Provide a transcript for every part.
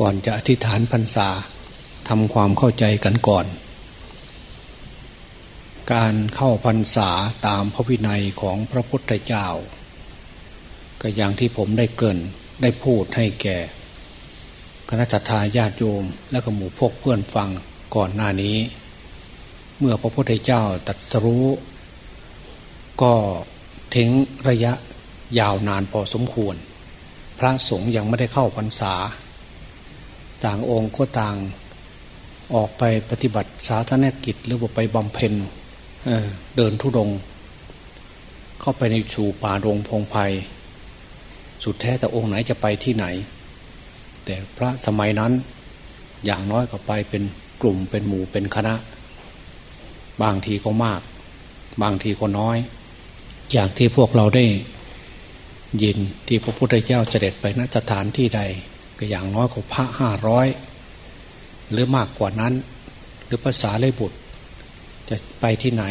ก่อนจะอธิษฐานพรรษาทำความเข้าใจกันก่อน การเข้าพรรษาตามพระวินัยของพระพุทธเจ้า ก็อย่างที่ผมได้เกินได้พูดให้แก่ คณะทาญาติโยมและก็หมู่พกเพื่อนฟังก่อนหน้านี้ เมื่อพระพุทธเจ้าตัดสรู้ ก็ทิ้งระยะยาวนานพอสมควร พระสงฆ์ยังไม่ได้เข้าพรรษา ต่างองค์ก็ต่างออกไปปฏิบัติสาธารณกิจหรือว่าไปบำเพ็ญเเดินทุดง เข้าไปในชูป่ารงพงไพ่สุดแท้แต่องค์ไหนจะไปที่ไหน แต่พระสมัยนั้นอย่างน้อยก็ไปเป็นกลุ่มเป็นหมู่เป็นคณะ บางทีก็มาก บางทีก็น้อย อย่างที่พวกเราได้ยินที่พระพุทธเจ้าเสด็จไปนสถานที่ใด ก็อย่างน้อยกว่าพระห้าร้อยหรือมากกว่านั้น หรือภาษาเลยบุตร จะไปที่ไหน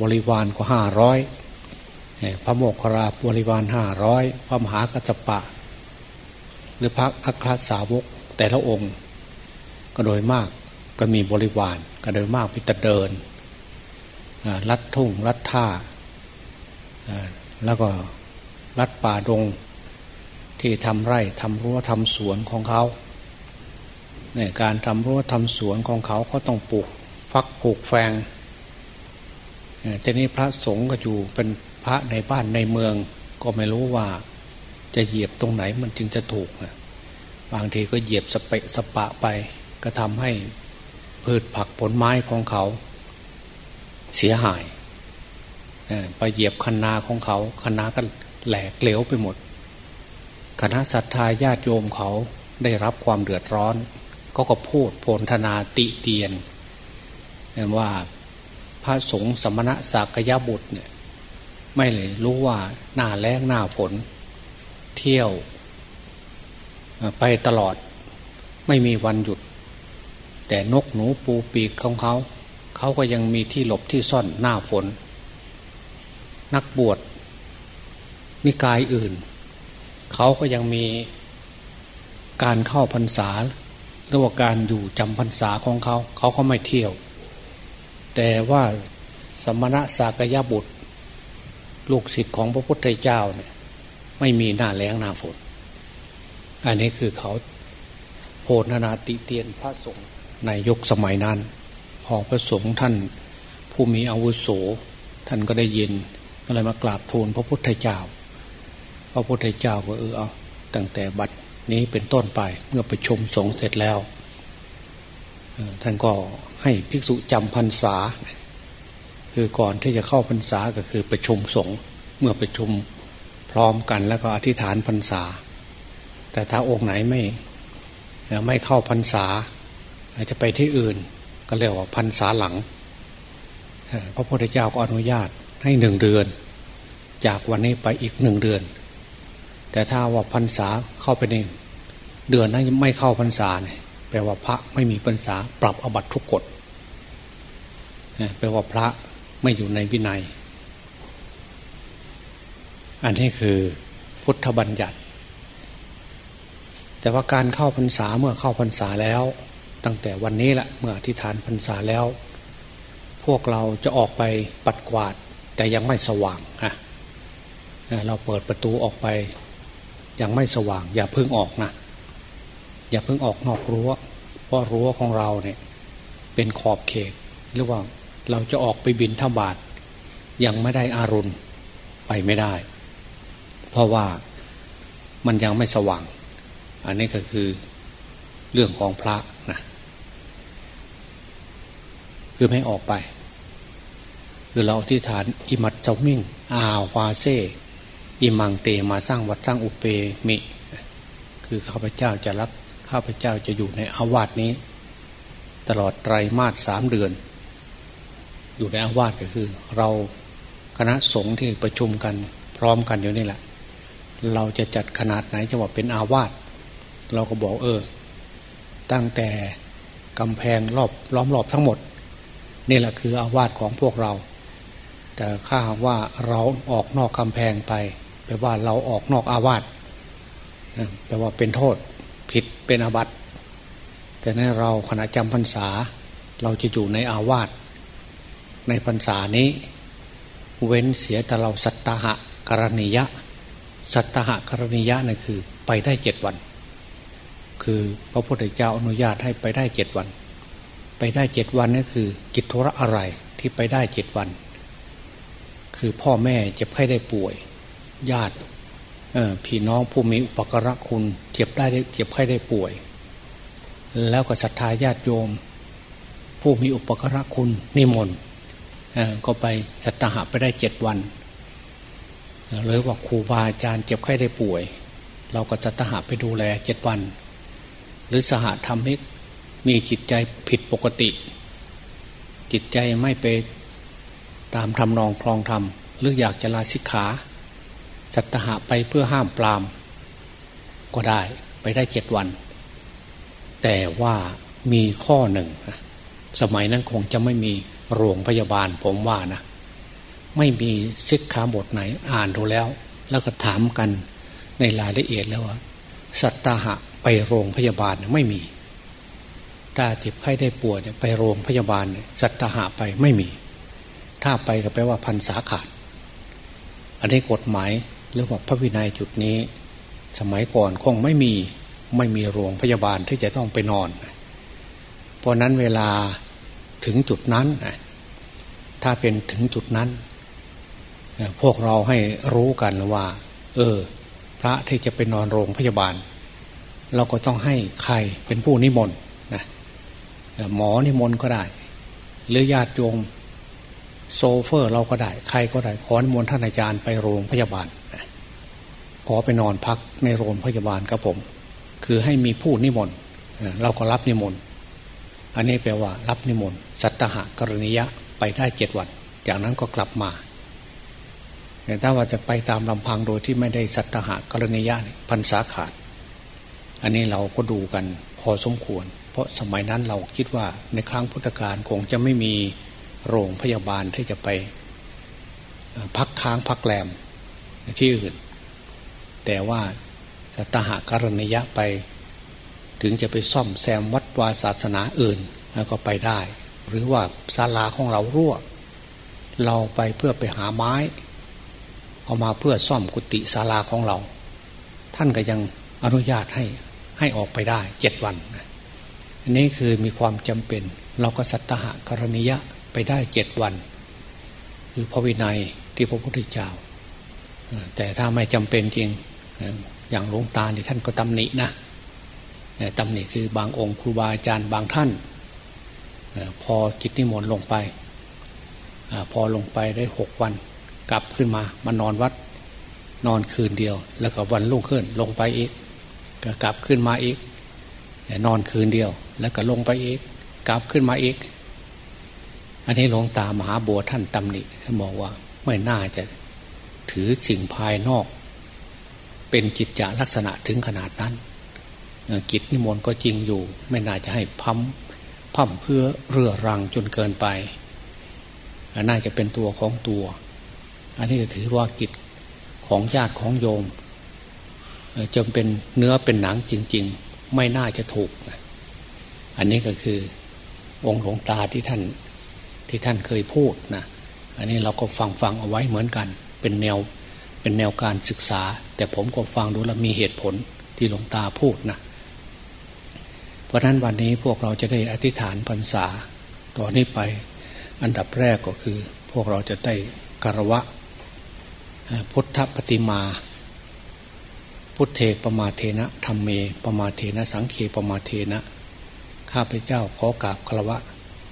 บริวารก็ห้าร้อยพระโมกขราบริวารห้าร้อยพระมหากัจจปะ หรือพระอัครสาวกแต่ละองค์ ก็โดยมากก็มีบริวารก็โดยมากพิตเดินลัดทุ่งลัดท่าแล้วก็รัดป่าดง ที่ทำไร่ทำรั้วทำสวนของเขาเนี่ยการทำรั้วทำสวนของเขาเขาต้องปลูกฟักปลูกแฟงทีนี้พระสงฆ์ก็อยู่เป็นพระในบ้านในเมือง ก็ไม่รู้ว่าจะเหยียบตรงไหนมันจึงจะถูกนะบางทีก็เหยียบสเปะสปะไป ก็ทำให้พืชผักผลไม้ของเขา เสียหายไปเหยียบคณาของเขาคณาก็แหลกเหลวไปหมด คณะศรัทธาญาติโยมเขาได้รับความเดือดร้อน ก็ก็พูดโพลธนาติเตียนว่าพระสงฆ์สมณะสากยบุตรเนี่ยไม่เลยรู้ว่าหน้าแล้งหน้าฝนเที่ยวไปตลอดไม่มีวันหยุด แต่นกหนูปูปีกของเขา เขาก็ยังมีที่หลบที่ซ่อนหน้าฝน นักบวชนิกายอื่น เขาก็ยังมีการเข้าพรรษาหรือว่าการอยู่จำพรรษาของเขา เขาก็ไม่เที่ยว แต่ว่าสมณะสากยบุตร ลูกศิษย์ของพระพุทธเจ้าเนี่ย ไม่มีหน้าแล้งหน้าฝน อันนี้คือเขาโพธนาติเตียนพระสงฆ์ในยุคสมัยนั้น พอพระสงฆ์ท่านผู้มีอาวุโส ท่านก็ได้ยินก็เลยมากราบทูลพระพุทธเจ้า ระพุทธเจ้าก็เออเอาตั้งแต่บัดนี้เป็นต้นไปเมื่อประชุมสงฆ์เสร็จแล้วท่านก็ให้ภิกษุจำพรรษา คือก่อนที่จะเข้าพรรษาก็คือประชุมสงฆ์เมื่อประชุมพร้อมกันแล้วก็อธิษฐานพรรษา แต่ถ้าองค์ไหนไม่ไม่เข้าพรรษาอาจจะไปที่อื่นก็เรียกว่าพรรษาหลังพระพุทธเจ้าก็อนุญาตให้หนึ่งเดือน จากวันนี้ไปอีกหนึ่งเดือน แต่ถ้าว่าพรรษาเข้าไปในเดือนนั้นไม่เข้าพรรษาเนี่ยแปลว่าพระไม่มีพรรษาปรับอบัตทุกกฎแปลว่าพระไม่อยู่ในวินัย อันนี้คือพุทธบัญญัติ แต่ว่าการเข้าพรรษาเมื่อเข้าพรรษาแล้ว ตั้งแต่วันนี้แหละเมื่ออธิษฐานพรรษาแล้ว พวกเราจะออกไปปัดกวาด แต่ยังไม่สว่างฮะเราเปิดประตูออกไป ยังไม่สว่าง อย่าเพิ่งออกนะอย่าเพิ่งออกนอกรั้วเพราะรั้วของเราเนี่ยเป็นขอบเขตหรือว่าเราจะออกไปบินทบาทยังไม่ได้อารุณไปไม่ได้ เพราะว่ามันยังไม่สว่าง อันนี้ก็คือเรื่องของพระนะคือไม่ออกไป คือเราที่ฐานอิมัดเจ้ามิ่งอาวาเซ อิมังเตมาสร้างวัดสร้างอุเปมิ คือข้าพเจ้าจะรักข้าพเจ้าจะอยู่ในอาวาสนี้ ตลอดไตรมาสสามเดือน อยู่ในอาวาสก็คือ เราคณะสงฆ์ที่ประชุมกันพร้อมกันอยู่นี่แหละ เราจะจัดขนาดไหนจะว่าเป็นอาวาสเราก็บอกเออ ตั้งแต่กำแพงรอบล้อมรอบทั้งหมด นี่แหละคืออาวาสของพวกเรา แต่ข้าว่าเราออกนอกกำแพงไป แปลว่าเราออกนอกอาวาสแปลว่าเป็นโทษผิดเป็นอาบัติ แต่ในเราขณะจำพรรษา เราจะอยู่ในอาวาสในพรรษานี้ เว้นเสียแต่เราสัตตหะกรณียะ สัตตหะกรณียะนั่นคือไปได้เจ็ดวัน คือพระพุทธเจ้าอนุญาตให้ไปได้เจ็ดวัน ไปได้เจ็ดวันนั่นคือกิจธุระอะไรที่ไปได้เจ็ดวัน คือพ่อแม่เจ็บไข้ได้ป่วย ญาติพี่น้องผู้มีอุปกระคุณเจ็บได้เจ็บไข้ได้ป่วย แล้วก็ศรัทธาญาติโยม ผู้มีอุปกระคุณนิมนต์ก็ไปสัตหะไปได้เจ็ดวันหรือว่าครูบาอาจารย์เจ็บไข้ได้ป่วย เราก็สัตหะไปดูแลเจ็ดวัน หรือสหธรรมิกมีจิตใจผิดปกติ จิตใจไม่ไปตามทำนองคลองธรรมหรืออยากจะลาสิกขา สัตหะไปเพื่อห้ามปราม ก็ได้ไปได้เจ็ดวัน แต่ว่ามีข้อหนึ่งสมัยนั้นคงจะไม่มีโรงพยาบาลผมว่านะ ไม่มีซิกขาบทไหนอ่านดูแล้ว แล้วก็ถามกันในรายละเอียดแล้วว่าสัตหะไปโรงพยาบาลไม่มี ถ้าเจ็บไข้ได้ป่วยไปโรงพยาบาลสัตหะไปไม่มี ถ้าไปก็แปลว่าพันสาขาด อันนี้กฎหมาย หรือว่าพระวินัยจุดนี้ สมัยก่อนคงไม่มีไม่มีโรงพยาบาลที่จะต้องไปนอน เพราะนั้นเวลาถึงจุดนั้น ถ้าเป็นถึงจุดนั้น พวกเราให้รู้กันว่า เออ พระที่จะไปนอนโรงพยาบาล เราก็ต้องให้ใครเป็นผู้นิมนต์นะหมอนิมนต์ก็ได้ หรือญาติโยมโซเฟอร์เราก็ได้ ใครก็ได้ขอนิมนต์ท่านอาจารย์ไปโรงพยาบาล ขอไปนอนพักในโรงพยาบาลครับผม คือให้มีผู้นิมนต์เราก็รับนิมนต์อันนี้แปลว่า รับนิมนต์สัตหะกรณียะไปได้เจ็ดวัน จากนั้นก็กลับมาแต่ถ้าว่าจะไปตามลำพังโดยที่ไม่ได้สัตหะกรณียะพันสาขาด อันนี้เราก็ดูกันพอสมควร เพราะสมัยนั้นเราคิดว่าในครั้งพุทธกาลคงจะไม่มีโรงพยาบาลที่จะไปพักค้างพักแรมที่อื่น แต่ว่าตหกรณียะไป ถึงจะไปซ่อมแซมวัดวาศาสนาอื่นแล้วก็ไปได้ หรือว่าศาลาของเรารั่ว เราไปเพื่อไปหาไม้ เอามาเพื่อซ่อมกุฏิศาลาของเรา ท่านก็ยังอนุญาตให้ให้ออกไปได้เจ็ดวันอันนี้คือมีความจำเป็น เราก็สัตหะกรณียะไปได้เจ็ดวัน คือพระวินัยที่พระพุทธเจ้าแต่ถ้าไม่จำเป็นจริง อย่างหลวงตาเนี่ยท่านก็ตำหนินะตำหนิคือบางองค์ครูบาอาจารย์บางท่าน พอจิตนิมนต์ลงไป พอลงไปได้หกวัน กลับขึ้นมามานอนวัดนอนคืนเดียว แล้วก็วันรุ่งขึ้นลงไปอีกก็กลับขึ้นมาอีก นอนคืนเดียว แล้วก็ลงไปอีก กลับขึ้นมาอีก อันนี้หลวงตามหาบัวท่านตำหนิท่านบอกว่าไม่น่าจะถือสิ่งภายนอก เป็นกิจจลักษณะถึงขนาดนั้นกิจนิมนต์ก็จริงอยู่ ไม่น่าจะให้พัมพัมเพื่อเรือรังจนเกินไป น่าจะเป็นตัวของตัว อันนี้ถือว่ากิจของญาติของโยมจำเป็นเนื้อเป็นหนังจริง ๆ ไม่น่าจะถูก อันนี้ก็คือองค์หลวงตาที่ท่านที่ท่านเคยพูดนะอันนี้เราก็ฟังฟังเอาไว้เหมือนกัน เป็นแนวเป็นแนวการศึกษา แต่ผมก็ฟังดูแล้วมีเหตุผลที่หลวงตาพูดนะเพราะนั้นวันนี้พวกเราจะได้อธิษฐานพรรษาต่อนนี้ไปอันดับแรกก็คือ พวกเราจะได้กรวะพุทธปฏิมา พุทธเทปมาเทนะธรรมเมปมาเทนะ สังเคปมาเทนะ ข้าพเจ้าขอกราบกรวะ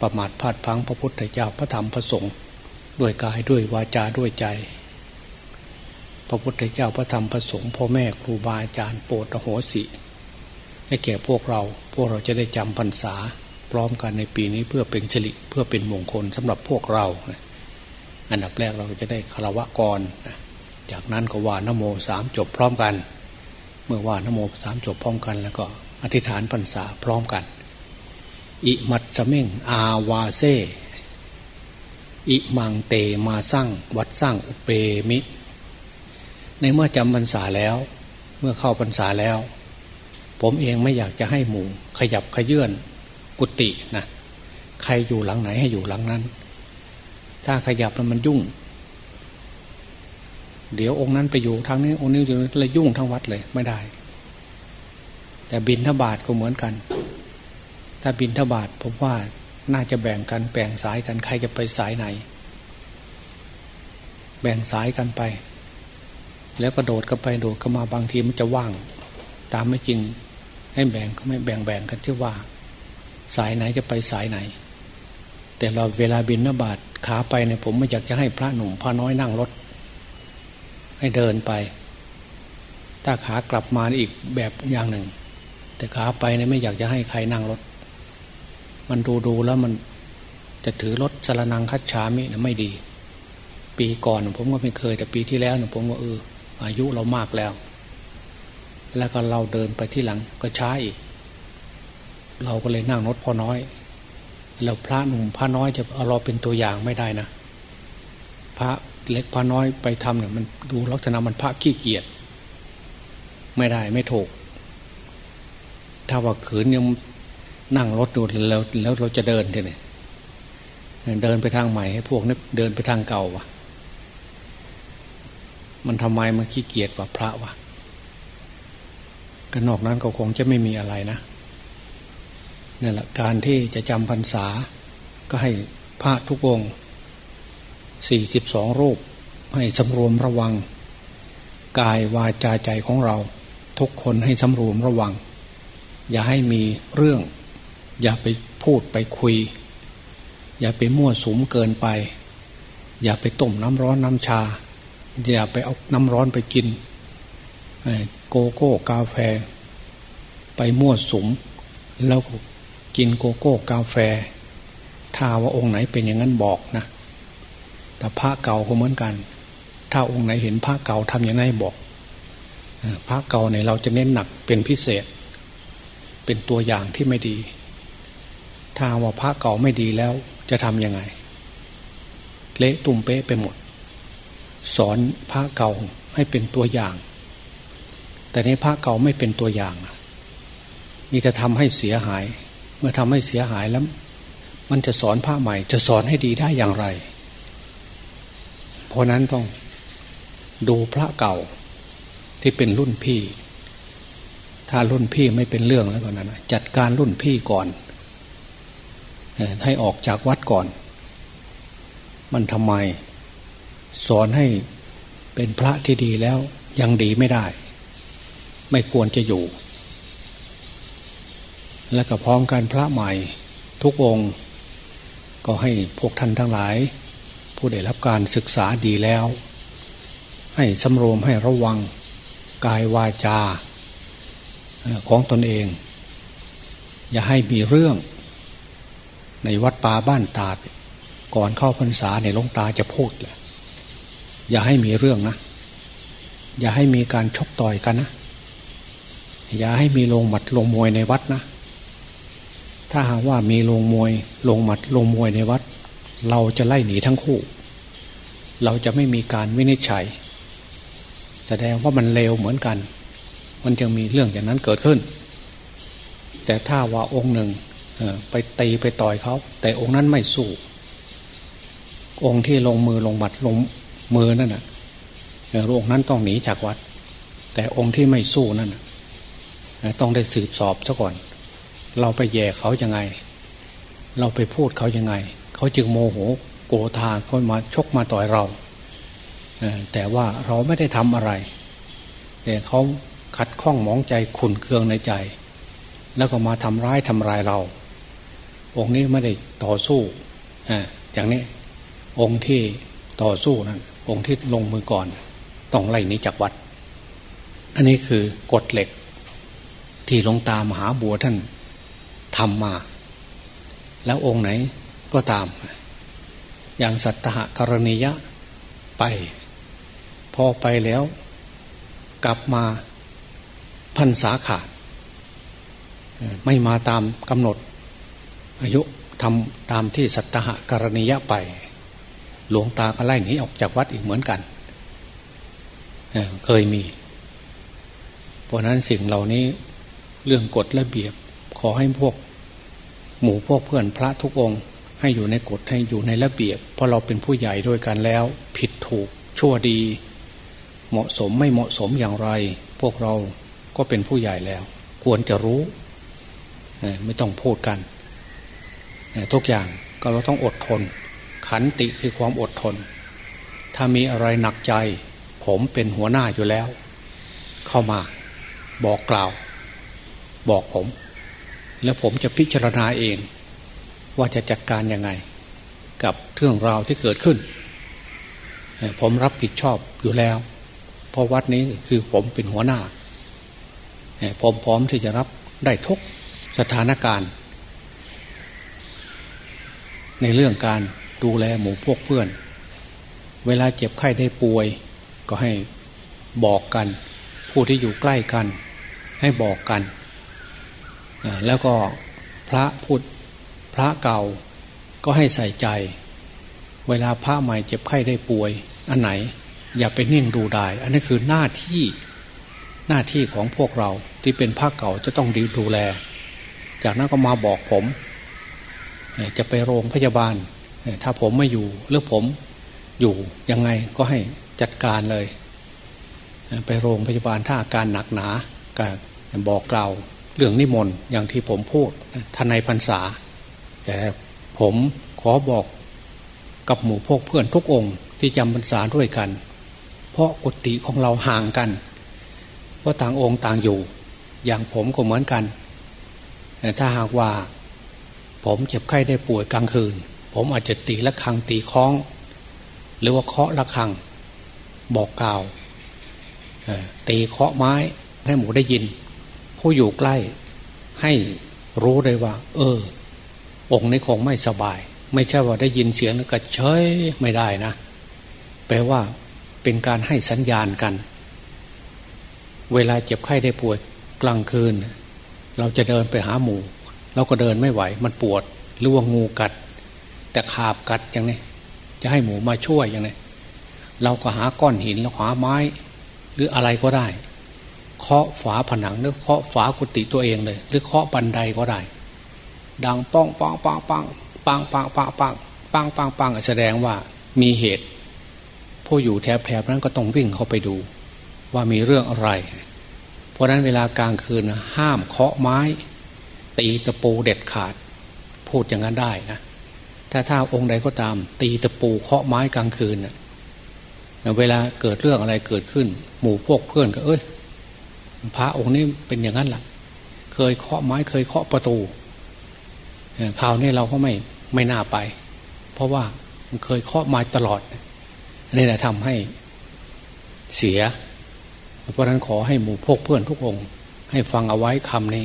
ประมาทพลาดพังพระพุทธเจ้าพระธรรมพระสงฆ์ด้วยกายด้วยวาจาด้วยใจ ระพุทธเจ้าพระธรรมพระสงฆ์พ่อแม่ครูบาอาจารย์โปรดโหสิให้แก่พวกเราพวกเราจะได้จำพรรษาพร้อมกันในปีนี้เพื่อเป็นสิริเพื่อเป็นมงคลสำหรับพวกเรา อันดับแรกเราจะได้คารวะกรจากนั้นก็ว่านโมสามจบพร้อมกัน เมื่อว่านโมสามจบพร้อมกัน แล้วก็อธิษฐานพรรษาพร้อมกัน อิมัตสเม่งอาวาเซอิมังเตมาสร้างวัดสร้างอุเปมิ ในเมื่อจำพรรษาแล้ว เมื่อเข้าพรรษาแล้ว ผมเองไม่อยากจะให้หมู่ ขยับขยื่นกุฏินะใครอยู่หลังไหนให้อยู่หลังนั้น ถ้าขยับแล้วมันยุ่ง เดี๋ยวองค์นั้นไปอยู่ทางนี้องค์นี้อยู่เลยยุ่งทั้งวัดเลยไม่ได้ แต่บินทบาทก็เหมือนกัน ถ้าบินทบาทผมว่าน่าจะแบ่งกันแบ่งสายกันใครจะไปสายไหน แบ่งสายกันไป แล้วก็โดดกันไปโดดกันมาบางทีมันจะว่าง ตามไม่จริงให้แบ่งก็ไม่แบ่งแบ่งกันที่ว่า สายไหนจะไปสายไหน แต่เราเวลาบินนบาทขาไปเนี่ยผมไม่อยากจะให้พระหนุ่มพระน้อยนั่งรถ ให้เดินไป ถ้าขากลับมาอีกแบบอย่างหนึ่ง แต่ขาไปเนี่ยไม่อยากจะให้ใครนั่งรถ มันดูดูแล้วมันจะถือรถสารนังคัดฉามินะไม่ดี ปีก่อนผมก็ไม่เคยแต่ปีที่แล้วเนี่ยผมว่าเออ อายุเรามากแล้ว แล้วก็เราเดินไปที่หลังก็ช้าอีก เราก็เลยนั่งรถพอน้อย แล้วพระหนุ่มพระน้อยจะเอาเราเป็นตัวอย่างไม่ได้นะ พระเล็กพระน้อยไปทำเนี่ยมันดูลักษณะมันพระขี้เกียจไม่ได้ไม่ถูก ถ้าว่าขืนยังนั่งรถดูแล้วแล้วเราจะเดินทีนี่เดินไปทางใหม่ให้พวกนึกเดินไปทางเก่าวะ มันทำไมมันขี้เกียจว่าพระวะกันนอกนั้นก็คงจะไม่มีอะไรนะนี่นแหละการที่จะจำพรรษา ก็ให้พระทุกองค์สี่สิบสองรูป ให้สำรวมระวัง กายวาจาใจของเรา ทุกคนให้สำรวมระวัง อย่าให้มีเรื่อง อย่าไปพูดไปคุย อย่าไปมั่วสุมเกินไป อย่าไปต้มน้ำร้อนน้ำชา อย่าไปเอาน้ำร้อนไปกินโกโก้กาแฟ ไปมั่วสุม แล้วกินโกโก้กาแฟ ถ้าว่าองค์ไหนเป็นอย่างนั้นบอกนะแต่พระเก่าก็เหมือนกัน ถ้าองค์ไหนเห็นพระเก่าทำอย่างไรบอกพระเก่าเนี่ยเราจะเน้นหนักเป็นพิเศษ เป็นตัวอย่างที่ไม่ดี ถ้าว่าพระเก่าไม่ดีแล้วจะทำยังไง เละตุ่มเป๊ะไปหมด สอนพระเก่าให้เป็นตัวอย่าง แต่ในพระเก่าไม่เป็นตัวอย่างนี่จะทำให้เสียหาย เมื่อทำให้เสียหายแล้ว มันจะสอนพระใหม่ จะสอนให้ดีได้อย่างไร เพราะนั้นต้องดูพระเก่าที่เป็นรุ่นพี่ ถ้ารุ่นพี่ไม่เป็นเรื่องแล้วก่อนนะจัดการรุ่นพี่ก่อนให้ออกจากวัดก่อน มันทำไม สอนให้เป็นพระที่ดีแล้วยังดีไม่ได้ ไม่ควรจะอยู่ และก็พร้อมกันพระใหม่ทุกองค์ ก็ให้พวกท่านทั้งหลาย ผู้ได้รับการศึกษาดีแล้ว ให้สำรวมให้ระวังกายวาจาของตนเอง อย่าให้มีเรื่อง ในวัดป่าบ้านตาดก่อนเข้าพรรษาในหลวงตาจะพูดแหละ อย่าให้มีเรื่องนะ อย่าให้มีการชกต่อยกันนะ อย่าให้มีลงหมัดลงมวยในวัดนะ ถ้าหากว่ามีลงมวยลงหมัดลงมวยในวัด เราจะไล่หนีทั้งคู่ เราจะไม่มีการวินิจฉัย แสดงว่ามันเลวเหมือนกัน มันจึงมีเรื่องอย่างนั้นเกิดขึ้น แต่ถ้าว่าองค์หนึ่งไปตีไปต่อยเขา แต่องค์นั้นไม่สู้ องค์ที่ลงมือลงบัดลง มือนั่นนะองค์นั้นต้องหนีจากวัด แต่องค์ที่ไม่สู้นั่นต้องได้สืบสอบซะก่อน เราไปแย่เขายังไง เราไปพูดเขายังไง เขาจึงโมโหโกธาเขามาชกมาต่อยเราแต่ว่าเราไม่ได้ทำอะไร แต่เขาขัดข้องมองใจขุนเคืองในใจ แล้วก็มาทำร้ายทำลายเรา องค์นี้ไม่ได้ต่อสู้อ่าอย่างนี้องค์ที่ต่อสู้นั้น องค์ที่ลงมือก่อนต้องไล่นี้จากวัด อันนี้คือกฎเหล็ก ที่หลวงตามหาบัวท่านทำมา แล้วองค์ไหนก็ตาม อย่างสัตตะกรณียะไป พอไปแล้ว กลับมาพันสาขาด ไม่มาตามกำหนด อายุทำตามที่สัตหะกรณียะไป หลวงตาก็ไล่หนีออกจากวัดอีกเหมือนกันเเคยมี เพราะนั้นสิ่งเหล่านี้เรื่องกฎระเบียบ ขอให้พวก หมู่พวกเพื่อนพระทุกองค์ ให้อยู่ในกฎให้อยู่ในระเบียบ เพราะเราเป็นผู้ใหญ่ด้วยกันแล้ว ผิดถูกชั่วดี เหมาะสมไม่เหมาะสมอย่างไร พวกเราก็เป็นผู้ใหญ่แล้ว ควรจะรู้ไม่ต้องพูดกัน ทุกอย่างก็เราต้องอดทน ขันติคือความอดทน ถ้ามีอะไรหนักใจ ผมเป็นหัวหน้าอยู่แล้ว เข้ามาบอกกล่าว บอกผม แล้วผมจะพิจารณาเอง ว่าจะจัดการยังไง กับเรื่องราวที่เกิดขึ้น ผมรับผิดชอบอยู่แล้ว เพราะวัดนี้คือผมเป็นหัวหน้า ผมพร้อมที่จะรับได้ทุกสถานการณ์ ในเรื่องการ ดูแลหมู่พวกเพื่อน เวลาเจ็บไข้ได้ป่วย ก็ให้บอกกัน ผู้ที่อยู่ใกล้กัน ให้บอกกัน แล้วก็พระพูดพระเก่าก็ให้ใส่ใจ เวลาพระใหม่เจ็บไข้ได้ป่วย อันไหน อย่าไปนิ่งดูได้ อันนี้คือหน้าที่หน้าที่ของพวกเราที่เป็นพระเก่าจะต้องดีดูแล จากนั้นก็มาบอกผม จะไปโรงพยาบาล ถ้าผมไม่อยู่หรือผมอยู่ยังไงก็ให้จัดการเลย ไปโรงพยาบาลถ้าอาการหนักหนาก็บอกกล่าวเรื่องนิมนต์อย่างที่ผมพูดทนายพรรษา แต่ผมขอบอกกับหมู่พวกเพื่อนทุกองค์ที่จำพรรษาด้วยกัน เพราะกุฏิของเราห่างกัน เพราะต่างองค์ต่างอยู่ อย่างผมก็เหมือนกัน แต่ถ้าหากว่า ผมเจ็บไข้ได้ป่วยกลางคืน ผมอาจจะตีละครังตีคล้อง หรือว่าเคาะละครัง บอกกล่าวตีเคาะไม้ให้หมูได้ยิน ผู้อยู่ใกล้ให้รู้เลยว่า เออ องค์นี้คงไม่สบาย ไม่ใช่ว่าได้ยินเสียงแล้วก็เฉยไม่ได้นะ แปลว่าเป็นการให้สัญญาณกัน เวลาเจ็บไข้ได้ป่วยกลางคืน เราจะเดินไปหาหมูเราก็เดินไม่ไหว มันปวด หรือว่างูกัด แต่ขาบกัดอย่างนี้จะให้หมูมาช่วยอย่างนี้เราก็หาก้อนหินเราหาไม้ หรืออะไรก็ได้ เคาะฝาผนังหรือเคาะฝากุฏิตัวเองเลย หรือเคาะบันไดก็ได้ ดังป้องป้องป้องป้องปังปังปังปังปังปังปังแสดงว่ามีเหตุ ผู้อยู่แถบแถบนั้นก็ต้องวิ่งเข้าไปดู ว่ามีเรื่องอะไร เพราะนั้นเวลากลางคืนห้ามเคาะไม้ ตีตะปูเด็ดขาด พูดอย่างนั้นได้นะ ถ้าถ้าองค์ใดก็ตาม ตีตะปูเคาะไม้กลางคืนเวลาเกิดเรื่องอะไรเกิดขึ้น หมู่พวกเพื่อนก็ เอ้ย พระองค์นี้เป็นอย่างนั้นล่ะ เคยเคาะไม้เคยเคาะประตูคราวนี้เราก็ไม่ไม่น่าไป เพราะว่ามันเคยเคาะมาตลอดนี่แหละทำให้เสีย เพราะนั้นขอให้หมู่พวกเพื่อนทุกองค์ ให้ฟังเอาไว้คำนี้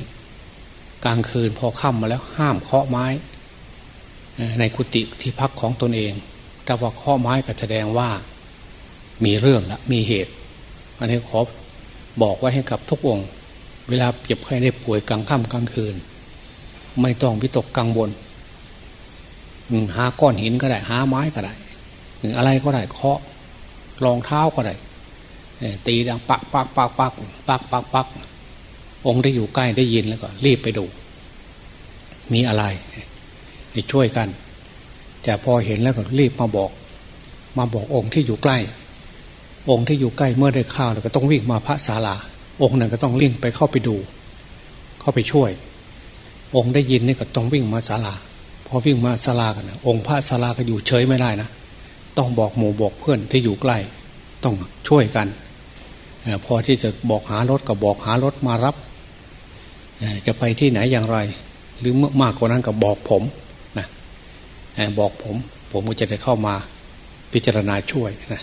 กลางคืนพอค่ำมาแล้วห้ามเคาะไม้ ในกุฏิที่พักของตนเองถ้าว่าเคาะไม้ก็แสดงว่ามีเรื่องละมีเหตุ อันนี้ขอบอกไว้ให้กับทุกองค์ เวลาเจ็บไข้ได้ป่วยกลางค่ำกลางคืน ไม่ต้องวิตกกังวลหาก้อนหินก็ได้ หาไม้ก็ได้ออะไรก็ได้เคาะรองเท้าก็ได้ตีดังปักปักปักปักปักปักปักองค์ได้อยู่ใกล้ได้ยินแล้วก็รีบไปดู มีอะไร ให้ช่วยกัน แต่พอเห็นแล้วก็รีบมาบอก มาบอกองค์ที่อยู่ใกล้ องค์ที่อยู่ใกล้เมื่อได้ข้าวก็ต้องวิ่งมาพระศาลา องค์นั้นก็ต้องลิ่งไปเข้าไปดู เข้าไปช่วย องค์ได้ยินนี่ก็ต้องวิ่งมาศาลาพอวิ่งมาศาลากันนะองค์พระศาลาก็อยู่เฉยไม่ได้นะต้องบอกหมู่บอกเพื่อนที่อยู่ใกล้ ต้องช่วยกันพอที่จะบอกหารถก็บอกหารถมารับจะไปที่ไหนอย่างไร หรือเมื่อมากกว่านั้นก็บอกผม บอกผม ผมก็จะได้เข้ามาพิจารณาช่วยนะ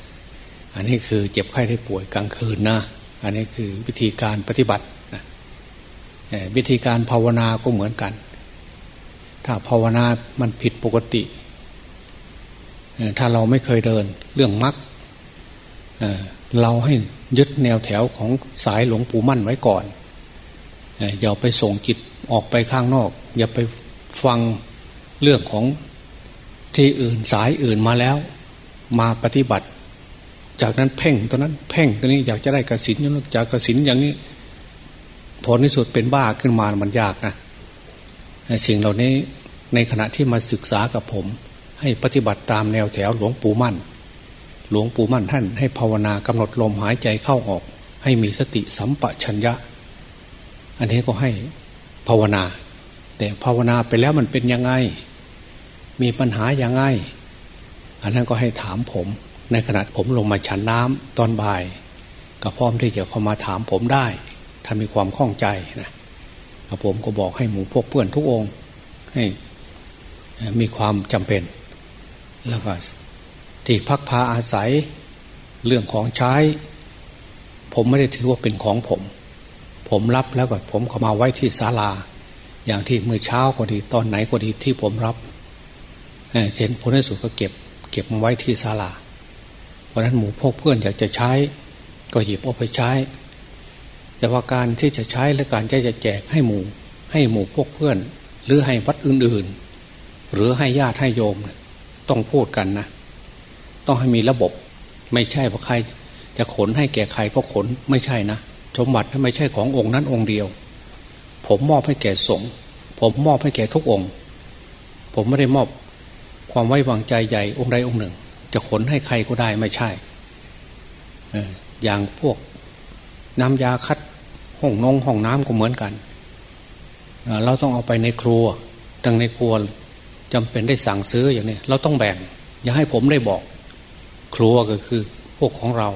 อันนี้คือเจ็บไข้ได้ป่วยกลางคืนนะ อันนี้คือวิธีการปฏิบัตินะวิธีการภาวนาก็เหมือนกัน ถ้าภาวนามันผิดปกติ ถ้าเราไม่เคยเดินเรื่องมรรคเราให้ยึดแนวแถวของสายหลวงปู่มั่นไว้ก่อน อย่าไปส่งจิตออกไปข้างนอก อย่าไปฟังเรื่องของ ที่อื่นสายอื่นมาแล้ว มาปฏิบัติ จากนั้นเพ่งตัวนั้น เพ่งตัวนี้อยากจะได้กระสินจากกระสินอย่างนี้ ผลที่สุดเป็นบ้าขึ้นมามันยากนะสิ่งเหล่านี้ในขณะที่มาศึกษากับผม ให้ปฏิบัติตามแนวแถวหลวงปู่มั่น หลวงปู่มั่นท่าน ให้ภาวนากำหนดลมหายใจเข้าออก ให้มีสติสัมปชัญญะ อันนี้ก็ให้ภาวนา แต่ภาวนาไปแล้วมันเป็นยังไง มีปัญหาอย่างไงอันนั้นก็ให้ถามผม ในขณะผมลงมาฉันน้ำตอนบ่าย ก็พร้อมที่จะเข้ามาถามผมได้ ถ้ามีความข้องใจนะผมก็บอกให้หมู่พวกเพื่อนทุกองค์ให้มีความจำเป็น แล้วก็ที่พักพาอาศัยเรื่องของใช้ ผมไม่ได้ถือว่าเป็นของผม ผมรับแล้วก็ผมเขามาไว้ที่ศาลา อย่างที่เมื่อเช้าก็ดีตอนไหนก็ดีที่ผมรับ เซ็นผลในสุดก็เก็บ เก็บมาไว้ที่ศาลาเพราะนั้นหมู่พวกเพื่อนอยากจะใช้ ก็หยิบเอาไปใช้ แต่ว่าการที่จะใช้และการจะจะแจกให้หมู่ ให้หมู่พวกเพื่อน หรือให้วัดอื่นๆ หรือให้ญาติให้โยม ต้องพูดกันนะต้องให้มีระบบ ไม่ใช่ว่าใคร จะขนให้แก่ใครก็ขนไม่ใช่นะสมบัติไม่ใช่ขององค์นั้นองค์เดียว ผมมอบให้แก่สงฆ์ผมมอบให้แก่ทุกองค์ ผมไม่ได้มอบ ความไว้วางใจใหญ่องค์ใดองค์หนึ่ง จะขนให้ใครก็ได้ไม่ใช่อย่างพวกน้ำยาคัดห้องนงห้องน้ำก็เหมือนกัน เราต้องเอาไปในครัวดังในครัวจำเป็นได้สั่งซื้ออย่างนี้เราต้องแบ่ง อย่าให้ผมได้บอก ครัวก็คือ พวกของเรา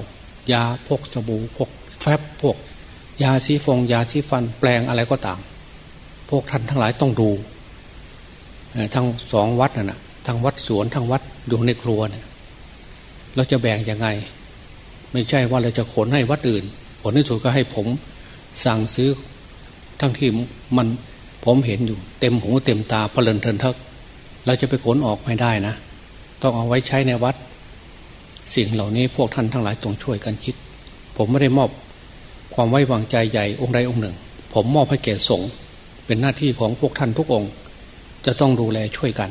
ยาพวกสบู่พวกแฟบพวก ยาสีฟง ยาสีฟันแปลงอะไรก็ตาม พวกท่านทั้งหลายต้องดูทั้งสองวัดน่ะ ทั้งวัดสวนทั้งวัดอยู่ในครัวเนี่ยเราจะแบ่งยังไง ไม่ใช่ว่าเราจะขนให้วัดอื่น ผลที่สุดก็ให้ผมสั่งซื้อทั้งที่มันผมเห็นอยู่ เต็มหูเต็มตาเพลินเทินทักเราจะไปขนออกไม่ได้นะ ต้องเอาไว้ใช้ในวัด สิ่งเหล่านี้พวกท่านทั้งหลายต้องช่วยกันคิด ผมไม่ได้มอบความไว้วางใจใหญ่องค์ใดองค์หนึ่ง ผมมอบให้แก่สงฆ์เป็นหน้าที่ของพวกท่านทุกองค์ จะต้องดูแลช่วยกัน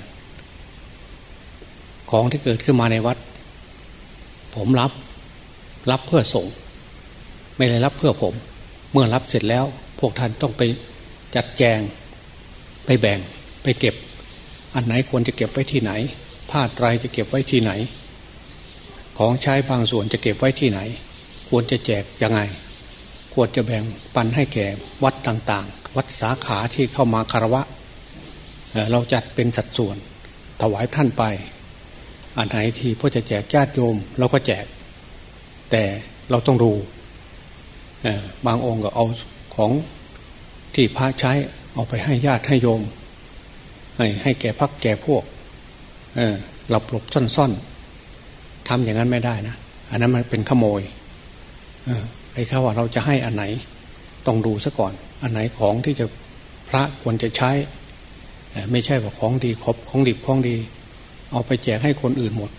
ของที่เกิดขึ้นมาในวัด ผมรับ รับเพื่อสงฆ์ไม่ได้รับเพื่อผม เมื่อรับเสร็จแล้ว พวกท่านต้องไปจัดแจง ไปแบ่ง ไปเก็บ อันไหนควรจะเก็บไว้ที่ไหน ผ้าไตรจะเก็บไว้ที่ไหน ของใช้บางส่วนจะเก็บไว้ที่ไหน ควรจะแจกยังไง ควรจะแบ่งปันให้แก่วัดต่าง ๆ วัดสาขาที่เข้ามาคารวะเราจัดเป็นสัดส่วนถวายท่านไป อันไหนที่พ่อจะแจกญาติโยมเราก็แจก แต่เราต้องรู้บางองค์ก็เอาของที่พระใช้เอาไปให้ญาติให้โยม ให้ให้แก่พักแก่พวกหลบหลบซ่อนซ่อนทำอย่างนั้นไม่ได้นะ อันนั้นมันเป็นขโมยไอ้ข้าว่าเราจะให้อันไหน ต้องดูซะก่อน อันไหนของที่จะพระควรจะใช้ ไม่ใช่ว่าของดีครบของดิบของดี เอาไปแจกให้คนอื่นหมด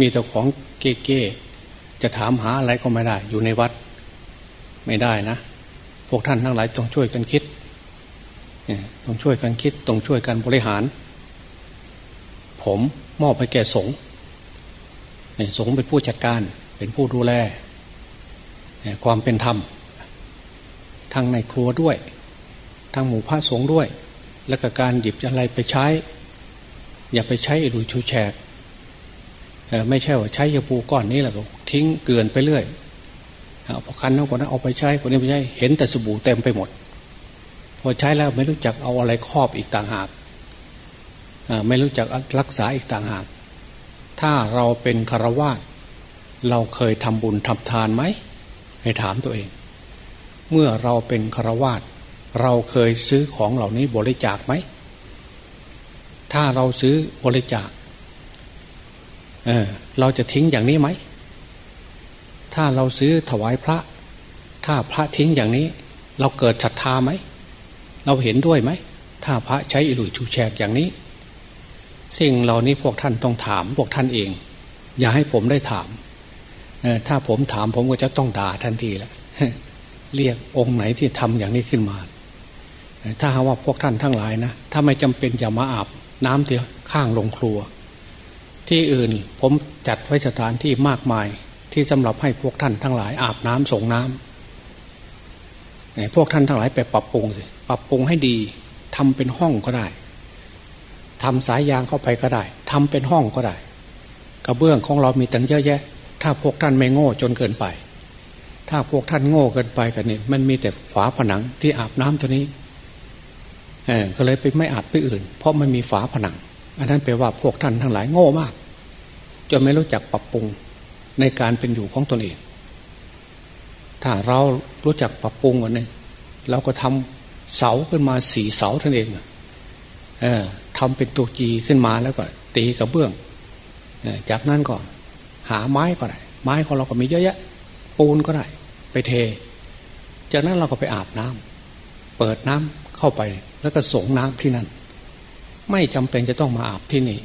มีแต่ของเก๊ๆจะถามหาอะไรก็ไม่ได้ อยู่ในวัดไม่ได้นะ พวกท่านทั้งหลายต้องช่วยกันคิดต้องช่วยกันคิดต้องช่วยกันบริหาร ผมมอบไปแก่สงฆ์สงฆ์เป็นผู้จัดการเป็นผู้ดูแล ความเป็นธรรม ทั้งในครัวด้วย ทั้งหมู่พระสงฆ์ด้วย และกการหยิบอะไรไปใช้ อย่าไปใช้หลุยชูแฉกไม่ใช่ว่าใช้ยาปูก้อนนี้แหละทิ้งเกลื่อนไปเรื่อยพอาคันนั้นคนนั้นเอาไปใช้คนนี้ไปใช้เห็นแต่สบู่เต็มไปหมด พอใช้แล้วไม่รู้จักเอาอะไรครอบอีกต่างหากไม่รู้จักรักษาอีกต่างหาก ถ้าเราเป็นคารวะเราเคยทำบุญทำทานไหมให้ถามตัวเอง เมื่อเราเป็นคารวะเราเคยซื้อของเหล่านี้บริจาคไหม ถ้าเราซื้อบริจาคเเราจะทิ้งอย่างนี้ไหม ถ้าเราซื้อถวายพระ ถ้าพระทิ้งอย่างนี้ เราเกิดศรัทธาไหม เราเห็นด้วยไหม ถ้าพระใช้อิรุยชูแชกอย่างนี้ สิ่งเหล่านี้พวกท่านต้องถามพวกท่านเอง อย่าให้ผมได้ถาม ถ้าผมถามผมก็จะต้องด่าทันทีแหละเรียกองค์ไหนที่ทำอย่างนี้ขึ้นมา ถ้าว่าพวกท่านทั้งหลายนะ ถ้าไม่จำเป็นอย่ามาอาบ น้ำเตียข้างลงครัว ที่อื่นผมจัดไว้สถานที่มากมายที่สำหรับให้พวกท่านทั้งหลายอาบน้ำส่งน้พวกท่านทั้งหลายไปปรับปรุงสิปรับปรุงให้ดีทำเป็นห้องก็ได้ทำสายยางเข้าไปก็ได้ทำเป็นห้องก็ได้ กระเบื้องของเรามีตั้งเยอะแยะ ถ้าพวกท่านไม่โง่จนเกินไป ถ้าพวกท่านโง่เกินไปกันนี่มันมีแต่ฝาผนังที่อาบน้ำตัวนี้ ก็เลยไปไม่อาบไปอื่น เพราะมันมีฝาผนัง อันนั้นแปลว่าพวกท่านทั้งหลายโง่มากจนไม่รู้จักปรับปรุงในการเป็นอยู่ของตนเอง ถ้าเรารู้จักปรับปรุงกันเนี่ยเราก็ทำเสาขึ้นมาสี่เสาท่านเองเออทำเป็นตัวจีขึ้นมาแล้วก็ ตีกระเบื้องจากนั้นก็หาไม้ก็ได้ ไม้ของเราก็มีเยอะแยะ ปูนก็ได้ ไปเท จากนั้นเราก็ไปอาบน้ำเปิดน้ำเข้าไป แล้วก็ส่งน้ำที่นั่น ไม่จำเป็นจะต้องมาอาบที่นี่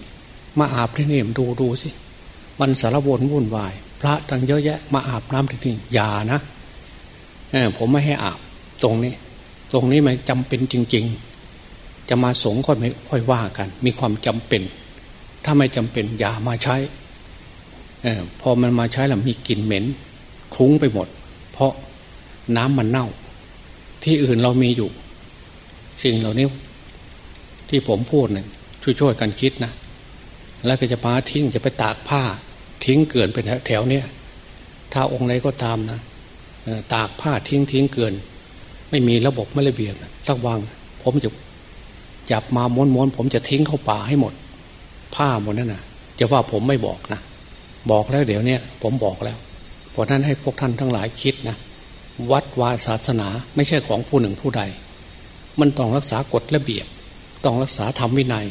มาอาบที่นี่ดูดูสิมันสารวนวุ่นวาย พระตั้งเยอะแยะ มาอาบน้ำที่นี่อย่านะผมไม่ให้อาบตรงนี้ ตรงนี้มันจำเป็นจริง ๆ จะมาสงก็ไม่ค่อยว่ากัน มีความจำเป็น ถ้าไม่จำเป็นอย่ามาใช้อพอมันมาใช้แล้วมีกลิ่นเหม็น คุ้งไปหมด เพราะน้ำมันเน่า ที่อื่นเรามีอยู่ สิ่งเหล่านี้ที่ผมพูดเนี่ยช่วยๆกันคิดนะ แล้วก็จะมาทิ้งจะไปตากผ้า ทิ้งเกินไปแถวเนี้ยถ้าองค์ไหนก็ตามนะตากผ้าทิ้งทิ้งเกินไม่มีระบบไม่ระเบียบระวัง ผมจะจับมาม้วนม้วนผมจะทิ้งเข้าป่าให้หมด ผ้าหมดนั่นนะจะว่าผมไม่บอกนะบอกแล้วเดี๋ยวนี้ผมบอกแล้วเพราะนั้นให้พวกท่านทั้งหลายคิดนะวัดวาศาสนาไม่ใช่ของผู้หนึ่งผู้ใด มันต้องรักษากฎระเบียบ ต้องรักษาธรรมวินัย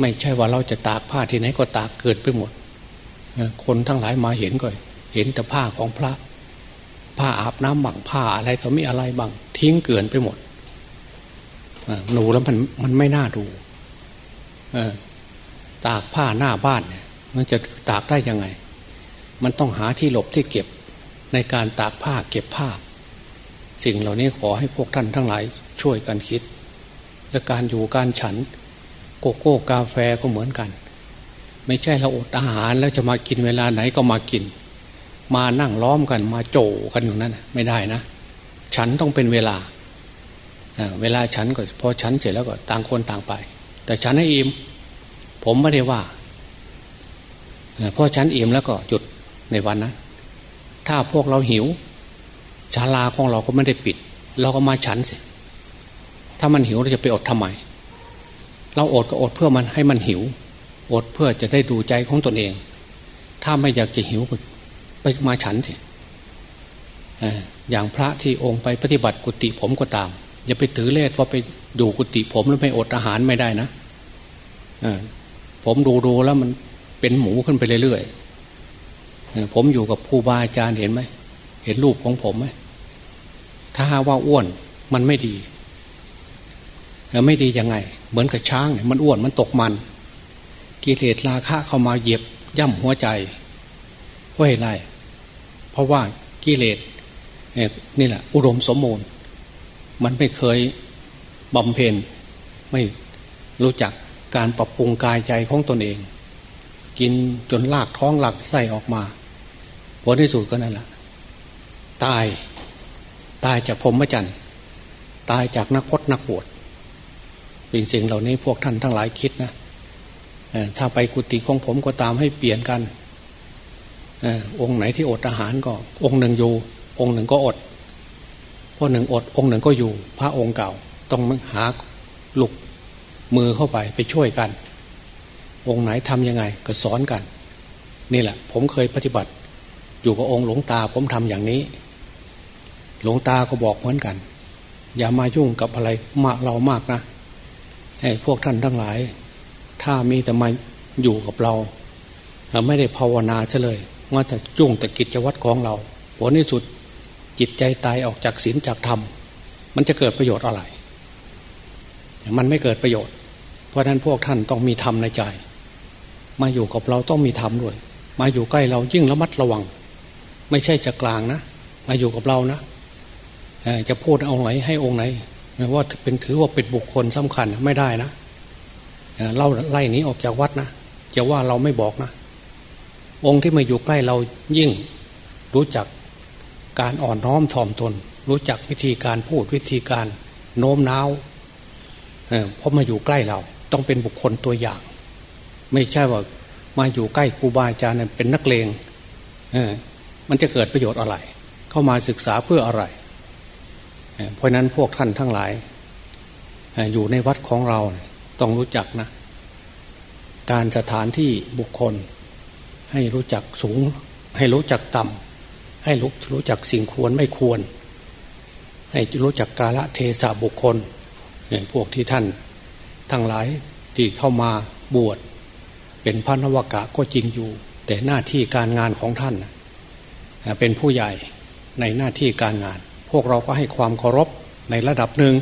ไม่ใช่ว่าเราจะตากผ้าที่ไหนก็ตากเกิดไปหมด คนทั้งหลายมาเห็นก็เห็นแต่ผ้าของพระ ผ้าอาบน้ำบังผ้าอะไรต่อมีอะไรบังทิ้งเกินไปหมดหนูแล้วมันมันไม่น่าดูตากผ้าหน้าบ้านเนี่ยมันจะตากได้ยังไง มันต้องหาที่หลบที่เก็บในการตากผ้าเก็บผ้า สิ่งเหล่านี้ขอให้พวกท่านทั้งหลาย ช่วยกันคิด และการอยู่การฉัน โกโก้กาแฟก็เหมือนกัน ไม่ใช่เราอดอาหารแล้วจะมากินเวลาไหนก็มากิน มานั่งล้อมกันมาโจกันอยู่นั่นไม่ได้นะ ฉันต้องเป็นเวลาเวลาฉันก็พอฉันเสร็จแล้วก็ต่างคนต่างไป แต่ฉันให้อิ่มผมไม่ได้ว่าพอฉันอิ่มแล้วก็หยุดในวันนั้นถ้าพวกเราหิวชาลาของเราก็ไม่ได้ปิด เราก็มาฉันสิ ถ้ามันหิวเราจะไปอดทำไม เราอดก็อดเพื่อมันให้มันหิว อดเพื่อจะได้ดูใจของตนเอง ถ้าไม่อยากจะหิวไปมาฉันสิอย่างพระที่องค์ไปปฏิบัติกุฏิผมก็ตาม อย่าไปถือเลสว่าไปดูกุฏิผมแล้วไม่อดอาหารไม่ได้นะผมดูดูแล้วมันเป็นหมูขึ้นไปเรื่อยๆผมอยู่กับครูบาอาจารย์เห็นไหมเห็นรูปของผมไหมถ้าว่าอ้วนมันไม่ดี ไม่ดียังไง เหมือนกับช้างเนี่ยมันอ้วนมันตกมัน กิเลสราคะเข้ามาเหยียบย่ำหัวใจเพราะอะไรเพราะว่ากิเลสนี่แหละ อุดมสมบูรณ์มันไม่เคยบำเพ็ญไม่รู้จักการปรับปรุงกายใจของตนเอง กินจนลากท้องหลักไส้ออกมาผลที่สุดก็นั่นแหละตาย ตายจากพรมจันทร์ตายจากนักพจนักบวช สิ่งสิ่งเหล่านี้พวกท่านทั้งหลายคิดนะถ้าไปกุฏิของผมก็ตามให้เปลี่ยนกันองค์ไหนที่อดอาหารก็ องค์หนึ่งอยู่ องค์หนึ่งก็อดพอหนึ่งอด องค์หนึ่งก็อยู่ พระองค์เก่า ต้องหาลุกมือเข้าไปไปช่วยกัน องค์ไหนทํำยังไงก็สอนกัน นี่แหละ ผมเคยปฏิบัติ อยู่กับองค์หลวงตาผมทำอย่างนี้ หลวงตาก็บอกเหมือนกัน อย่ามายุ่งกับอะไรมากเรามากนะ พวกท่านทั้งหลาย ถ้ามีแต่มาอยู่กับเรา ไม่ได้ภาวนาเฉลยว่าจะจุ่งแต่กิจวัตรของเราผลที่สุดจิตใจตายออกจากศีลจากธรรม มันจะเกิดประโยชน์อะไร มันไม่เกิดประโยชน์ เพราะนั้นพวกท่านต้องมีธรรมในใจ มาอยู่กับเราต้องมีธรรมด้วย มาอยู่ใกล้เรายิ่งระมัดระวัง ไม่ใช่จะกลางนะ มาอยู่กับเรานะจะพูดเอาไหนให้องค์ไหน ว่าเป็นถือว่าเป็นบุคคลสำคัญไม่ได้นะเล่าไล่นี้ออกจากวัดนะจะว่าเราไม่บอกนะ องค์ที่มาอยู่ใกล้เรายิ่งรู้จักการอ่อนน้อมถ่อมตน รู้จักวิธีการพูดวิธีการโน้มน้าวเพราะมาอยู่ใกล้เรา ต้องเป็นบุคคลตัวอย่าง ไม่ใช่ว่ามาอยู่ใกล้ครูบาอาจารย์เป็นนักเลงมันจะเกิดประโยชน์อะไร เข้ามาศึกษาเพื่ออะไร เพราะนั้นพวกท่านทั้งหลาย อยู่ในวัดของเราต้องรู้จักนะ การสถานที่บุคคล ให้รู้จักสูง ให้รู้จักต่ำให้รู้รู้จักสิ่งควรไม่ควร ให้รู้จักกาละเทศะบุคคลเนี่ยพวกที่ท่านทั้งหลายที่เข้ามาบวชเป็นพระนวากะก็จริงอยู่ แต่หน้าที่การงานของท่าน เป็นผู้ใหญ่ในหน้าที่การงาน พวกเราก็ให้ความเคารพในระดับหนึ่ง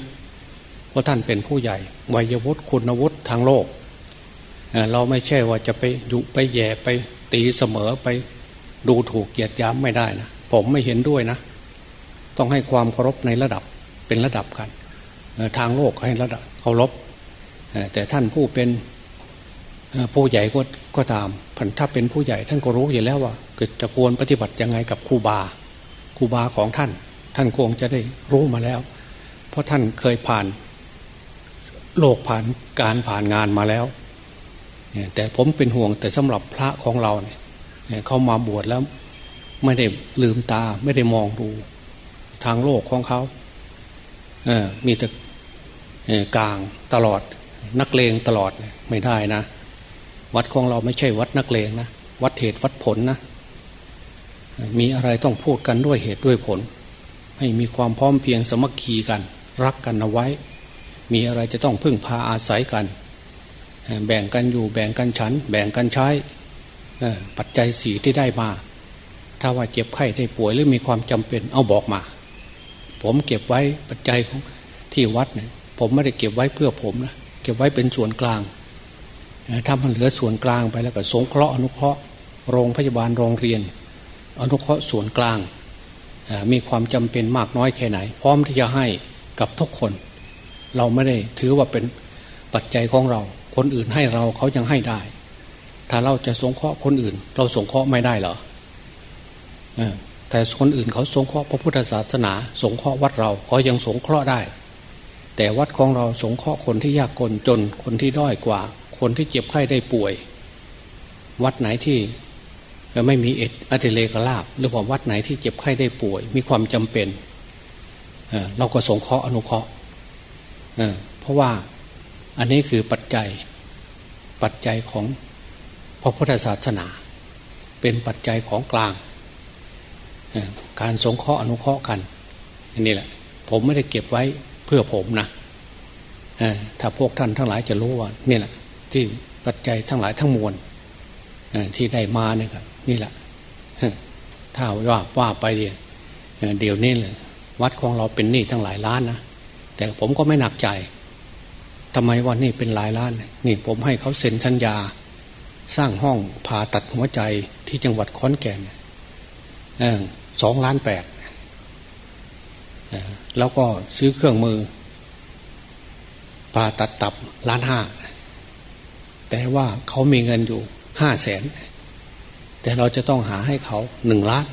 เพราะท่านเป็นผู้ใหญ่วัยวุฒิคุณวุฒิทางโลก เราไม่ใช่ว่าจะไปยุไปแย่ไปตีเสมอไปดูถูกเหยียดย้ำไม่ได้นะผมไม่เห็นด้วยนะ ต้องให้ความเคารพในระดับเป็นระดับกัน ทางโลกให้ระดับเคารพแต่ท่านผู้เป็นผู้ใหญ่ก็ก็ตามผันถ้าเป็นผู้ใหญ่ท่านก็รู้อยู่แล้วว่าจะควรปฏิบัติยังไงกับครูบาครูบาของท่าน ท่านคงจะได้รู้มาแล้ว เพราะท่านเคยผ่านโลกผ่านการผ่านงานมาแล้วแต่ผมเป็นห่วงแต่สำหรับพระของเราเนี่ยเขามาบวชแล้ว ไม่ได้ลืมตาไม่ได้มองดู ทางโลกของเขาเออมีแต่กลางตลอด นักเลงตลอดไม่ได้นะ วัดของเราไม่ใช่วัดนักเลงนะวัดเหตุวัดผลนะมีอะไรต้องพูดกันด้วยเหตุด้วยผล ให้มีความพร้อมเพียงสมัคคีกัน รักกันเอาไว้ มีอะไรจะต้องพึ่งพาอาศัยกัน แบ่งกันอยู่แบ่งกันฉัน แบ่งกันใช้ปัจจัยสีที่ได้มา ถ้าว่าเจ็บไข้ได้ป่วยหรือมีความจำเป็นเอาบอกมา ผมเก็บไว้ปัจจัยของที่วัดเนี่ยผมไม่ได้เก็บไว้เพื่อผมนะเก็บไว้เป็นส่วนกลางถ้ามันเหลือส่วนกลางไปแล้วก็สงเคราะห์อนุเคราะห์โรงพยาบาลโรงเรียน อนุเคราะห์ส่วนกลาง มีความจำเป็นมากน้อยแค่ไหน พร้อมที่จะให้กับทุกคน เราไม่ได้ถือว่าเป็นปัจจัยของเรา คนอื่นให้เราเขายังให้ได้ ถ้าเราจะสงเคราะห์คนอื่น เราสงเคราะห์ไม่ได้เหรอแต่คนอื่นเขาสงเคราะห์พระพุทธศาสนา สงเคราะห์วัดเราเขายังสงเคราะห์ได้ แต่วัดของเราสงเคราะห์คนที่ยากจนจนคนที่ด้อยกว่า คนที่เจ็บไข้ได้ป่วย วัดไหนที่ ไม่มีเอ็ดอัติเลกลาบหรือว่าวัดไหนที่เจ็บไข้ได้ป่วย มีความจำเป็นเราก็สงเคราะห์อนุเคราะห์เพราะว่าอันนี้คือปัจจัยปัจจัยของพระพุทธศาสนา เป็นปัจจัยของกลาง การสงเคราะห์อนุเคราะห์กันอันนี้แหละ ผมไม่ได้เก็บไว้เพื่อผมนะถ้าพวกท่านทั้งหลายจะรู้ว่านี่แหละที่ปัจจัยทั้งหลายทั้งมวลที่ได้มาเนี่ยครับ นี่แหละถ้าว่าว่าไปเดียวเดี๋ยวนี้เลยวัดของเราเป็นหนี้ทั้งหลายล้านนะแต่ผมก็ไม่หนักใจทำไมวันนี้เป็นหลายล้าน นี่ผมให้เขาเซ็นสัญญา สร้างห้องผ่าตัดหัวใจที่จังหวัดขอนแก่นสองล้านแปดแล้วก็ซื้อเครื่องมือผ่าตัดตับล้านห้าแต่ว่าเขามีเงินอยู่ห้าแสน แต่เราจะต้องหาให้เขาหนึ่งล้าน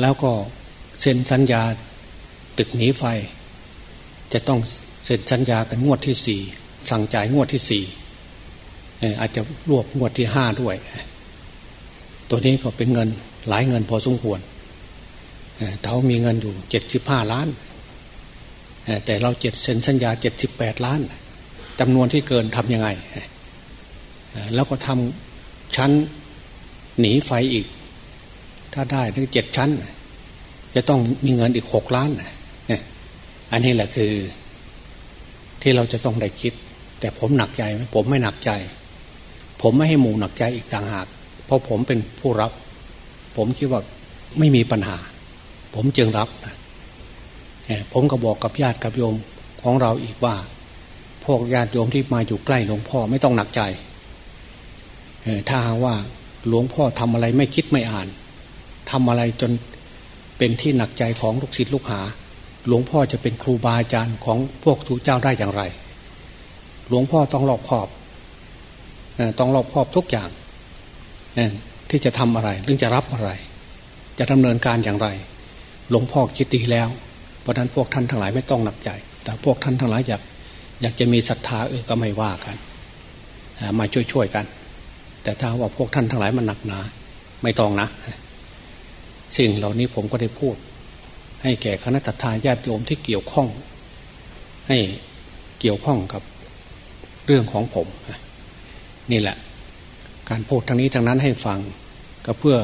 แล้วก็เซ็นสัญญาตึกหนีไฟ จะต้องเซ็นสัญญากันงวดที่สี่สั่งจ่ายงวดที่สี่อาจจะรวบงวดที่ห้าด้วย ตัวนี้ก็เป็นเงินหลายเงินพอสมควรเขามีเงินอยู่เจ็ดสิบห้าล้าน แต่เราเจ็ดเซ็นสัญญาเจ็ดสิบแปดล้านจำนวนที่เกินทำยังไง แล้วก็ทำ ชั้น หนีไฟอีก ถ้าได้ถึงเจ็ดชั้น จะต้องมีเงินอีกหกล้านอันนี้แหละคือ ที่เราจะต้องได้คิด แต่ผมหนักใจไหมผมไม่หนักใจ ผมไม่ให้หมู่หนักใจอีกต่างหาก เพราะผมเป็นผู้รับ ผมคิดว่าไม่มีปัญหา ผมจึงรับผมก็บอกกับญาติกับโยมของเราอีกว่า พวกญาติโยมที่มาอยู่ใกล้หลวงพ่อไม่ต้องหนักใจ ถ้าว่าหลวงพ่อทำอะไรไม่คิดไม่อ่านทำอะไรจนเป็นที่หนักใจของลูกศิษย์ลูกหา หลวงพ่อจะเป็นครูบาอาจารย์ของพวกทูเจ้าได้อย่างไร หลวงพ่อต้องรอบคอบต้องรอบคอบทุกอย่างที่จะทำอะไรหรือจะรับอะไร จะดำเนินการอย่างไร หลวงพ่อคิดดีแล้ว เพราะนั้นพวกท่านทั้งหลายไม่ต้องหนักใจ แต่พวกท่านทั้งหลายอยากอยากจะมีศรัทธาเออก็ไม่ว่ากัน มาช่วยๆกัน แต่ถ้าว่าพวกท่านทั้งหลายมันหนักหนา ไม่ต้องนะ สิ่งเหล่านี้ผมก็ได้พูด ให้แก่คณะทาญาติโยมที่เกี่ยวข้อง ให้เกี่ยวข้องกับเรื่องของผม นี่แหละ การพูดทางนี้ทางนั้นให้ฟังก็เพื่อ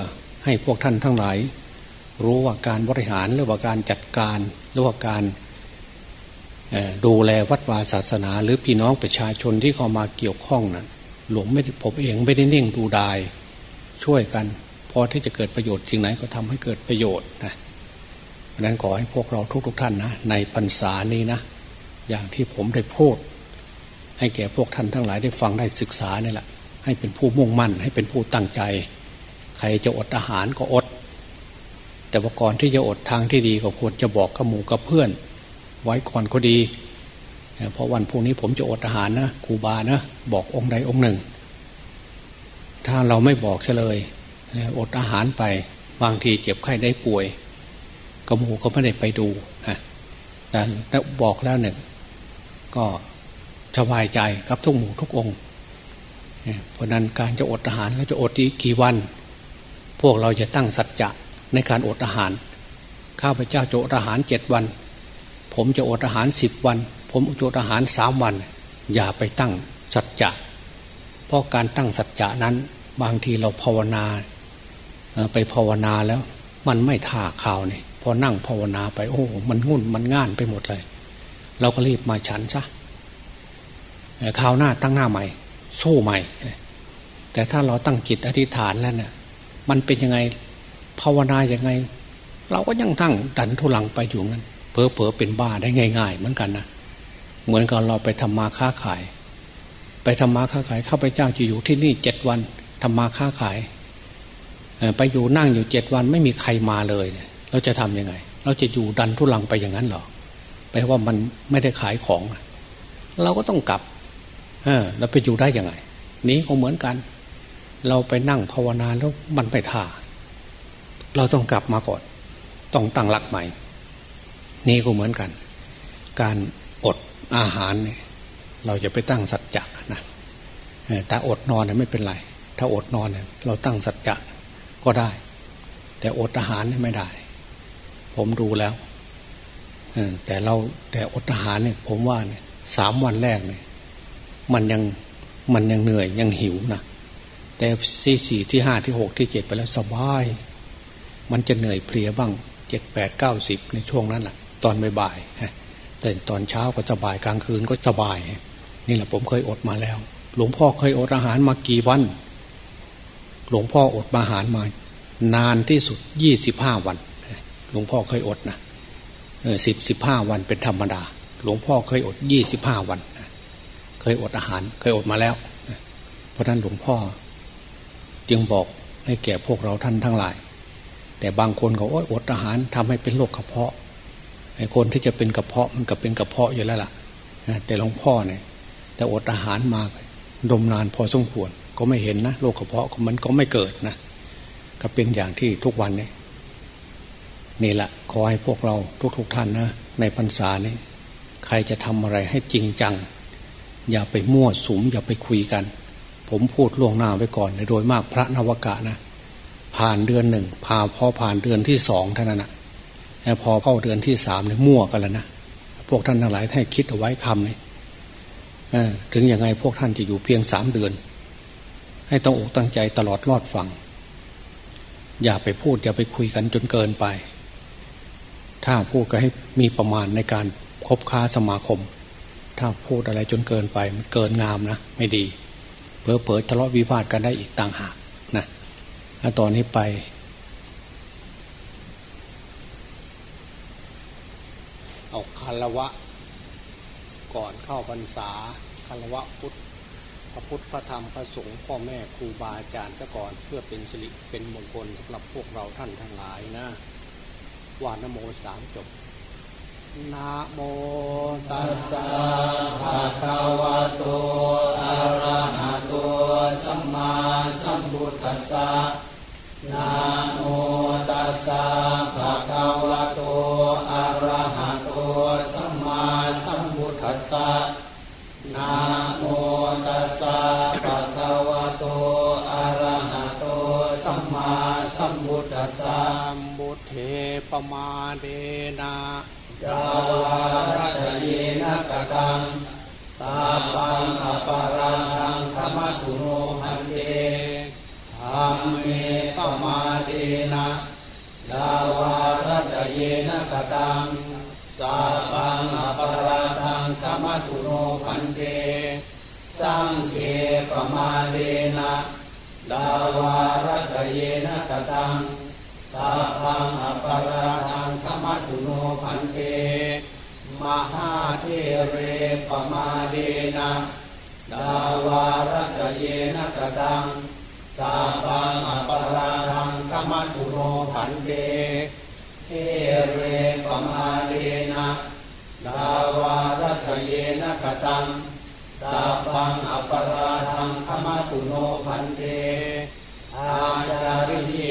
ให้พวกท่านทั้งหลาย รู้ว่าการบริหารหรือว่าการจัดการหรือว่าการดูแลวัดวาศาสนา หรือพี่น้องประชาชนที่เข้ามาเกี่ยวข้องนั้น หลวงไม่ผมเองไม่ได้นิ่งดูดาย ช่วยกันพอที่จะเกิดประโยชน์สิ่งไหนก็ทำให้เกิดประโยชน์นะเพราะนั้นขอให้พวกเราทุกๆทท่านนะในพรรษานี้นะอย่างที่ผมได้พูด ให้แก่พวกท่านทั้งหลายได้ฟังได้ศึกษานี่แหละให้เป็นผู้มุ่งมั่น ให้เป็นผู้ตั้งใจ ใครจะอดอาหารก็อด แต่ว่าก่อนที่จะอดทางที่ดีก็ควรจะบอกกับหมู่กับเพื่อน ไว้ก่อนก็ดี เพราะวันพรุ่งนี้ผมจะอดอาหารนะครูบานะบอกองค์ใดองค์หนึ่ง ถ้าเราไม่บอกเฉลยอดอาหารไปบางทีเจ็บไข้ได้ป่วยกระหมูก็ไม่ได้ไปดูฮะแต่บอกแล้วหนึ่ง ก็สบายใจกับทุกหมู่ทุกองค์เพราะนั้นการจะอดอาหารเราจะอดอีกกี่วัน พวกเราจะตั้งสัจจะในการอดอาหาร ข้าพเจ้าจะอดอาหารเจ็ดวัน ผมจะอดอาหารสิบวัน ผมอดอาหารสามวัน อย่าไปตั้งสัจจะเพราะการตั้งสัจจะนั้นบางทีเราภาวนาไปภาวนาแล้ว มันไม่ท่าข่าวนี่พอนั่งภาวนาไปโอ้ มันงุ่นมันง่านไปหมดเลย เราก็รีบมาฉันซะคราวหน้าตั้งหน้าใหม่ สู้ใหม่ แต่ถ้าเราตั้งจิตอธิษฐานแล้วเนี่ยมันเป็นยังไงภาวนาอย่างไง เราก็ยังตั้งดันทุลังไปอยู่งั้นเพอเพอเป็นบ้าได้ง่าย ๆ เหมือนกันนะ เหมือนกับเราไปทำมาค้าขาย ไปทำมาค้าขายข้าพเจ้าจะอยู่ที่นี่เจ็ดวันทำมาค้าขายไปอยู่นั่งอยู่เจ็ดวันไม่มีใครมาเลยเนี่ยเราจะทํำยังไง เราจะอยู่ดันทุลังไปอย่างนั้นหรอแปลว่ามันไม่ได้ขายของ เราก็ต้องกลับเออเราไปอยู่ได้ยังไง นี้ก็เหมือนกัน เราไปนั่งภาวนาแล้วมันไปท่า เราต้องกลับมาก่อน ต้องตั้งหลักใหม่ นี่ก็เหมือนกัน การ อาหารเนี่ยเราจะไปตั้งสัจจะนะแต่อดนอนเนี่ยไม่เป็นไร ถ้าอดนอนเนี่ยเราตั้งสัจจะก็ได้ แต่อดอาหารเนี่ยไม่ได้ ผมดูแล้วแต่เราแต่อดอาหารเนี่ย ผมว่าเนี่ยสามวันแรกเนี่ย มันยังมันยังเหนื่อยยังหิวนะแต่ที่สี่ที่ห้าที่หกที่เจ็ดไปแล้วสบาย มันจะเหนื่อยเพลียบ้างเจ็ดแปดเก้าสิบในช่วงนั้นแหละตอนบ่ายๆ แต่ตอนเช้าก็สบายกลางคืนก็สบาย นี่แหละผมเคยอดมาแล้ว หลวงพ่อเคยอดอาหารมากี่วัน หลวงพ่ออดอาหารมา นานที่สุดยี่สิบห้าวัน หลวงพ่อเคยอดนะสิบสิบห้าวันเป็นธรรมดา หลวงพ่อเคยอดยี่สิบห้าวัน เคยอดอาหาร เคยอดมาแล้ว เพราะนั้นหลวงพ่อ จึงบอกให้แก่พวกเราท่านทั้งหลาย แต่บางคนเขาอดอาหารทำให้เป็นโรคกระเพาะ คนที่จะเป็นกระเพาะมันก็เป็นกระเพาะอยู่แล้วล่ะแต่หลวงพ่อเนี่ยแต่อดอาหารมาดมนานพอสมควร ก็ไม่เห็นนะโรคกระเพาะมันก็ไม่เกิดนะก็เป็นอย่างที่ทุกวันนี้นี่แหละขอให้พวกเราทุกๆทท่านนะในพรรษานี้ใครจะทำอะไรให้จริงจัง อย่าไปมั่วสุมอย่าไปคุยกัน ผมพูดล่วงหน้าไว้ก่อนโดยมากพระนวกะนะ ผ่านเดือนหนึ่งพาพอผ่านเดือนที่สองเท่านั้นนะ พอเข้าเดือนที่สามเนี่ยมั่วกันแล้วนะพวกท่านทั้งหลายให้คิดเอาไว้คำนี้ถึงยังไงพวกท่านจะอยู่เพียงสามเดือน ให้ต้องอกตั้งใจตลอดรอดฟัง อย่าไปพูดอย่าไปคุยกันจนเกินไป ถ้าพูดก็ให้มีประมาณในการคบค้าสมาคม ถ้าพูดอะไรจนเกินไปมันเกินงามนะไม่ดีเพอเปิดทะเลาะวิวาทกันได้อีกต่างหากนะตอนนี้ไป เอาคารวะ ก่อนเข้าพรรษาคารวะพุทธพระพุทธพระธรรมพระสงฆ์พ่อแม่ครูบาอาจารย์ซะก่อนเพื่อเป็นสิริเป็นมงคลสำหรับพวกเราท่านทั้งหลายนะวานโมสามจบนะโมตัสสะภะคะวะโตอะระหะโตสัมมาสัมพุทธัสสะนะโมตัสสะ ปมาเดนะยาวารัตเยนะกตังตาปังอปารังทังธรรมตุโนหันเตธรรมเมปมาเดนะดาวารัตเยนะกตังสาปังอปาราทังธรรมตุโนพันเตสังเกปมาเดนะดาวารัตเยนะกตัง สาปังอปาราทังธรรมตุโนพันเต มหาเทเรปมาเดนะดาวารัตเยนะกตังสาปังอปาราทังธรรมตุโนพันเตเทเรปมาเดนะดาวารัตเยนะกตังสาปังอปาราทังธรรมตุโนพันเต อาจาริเย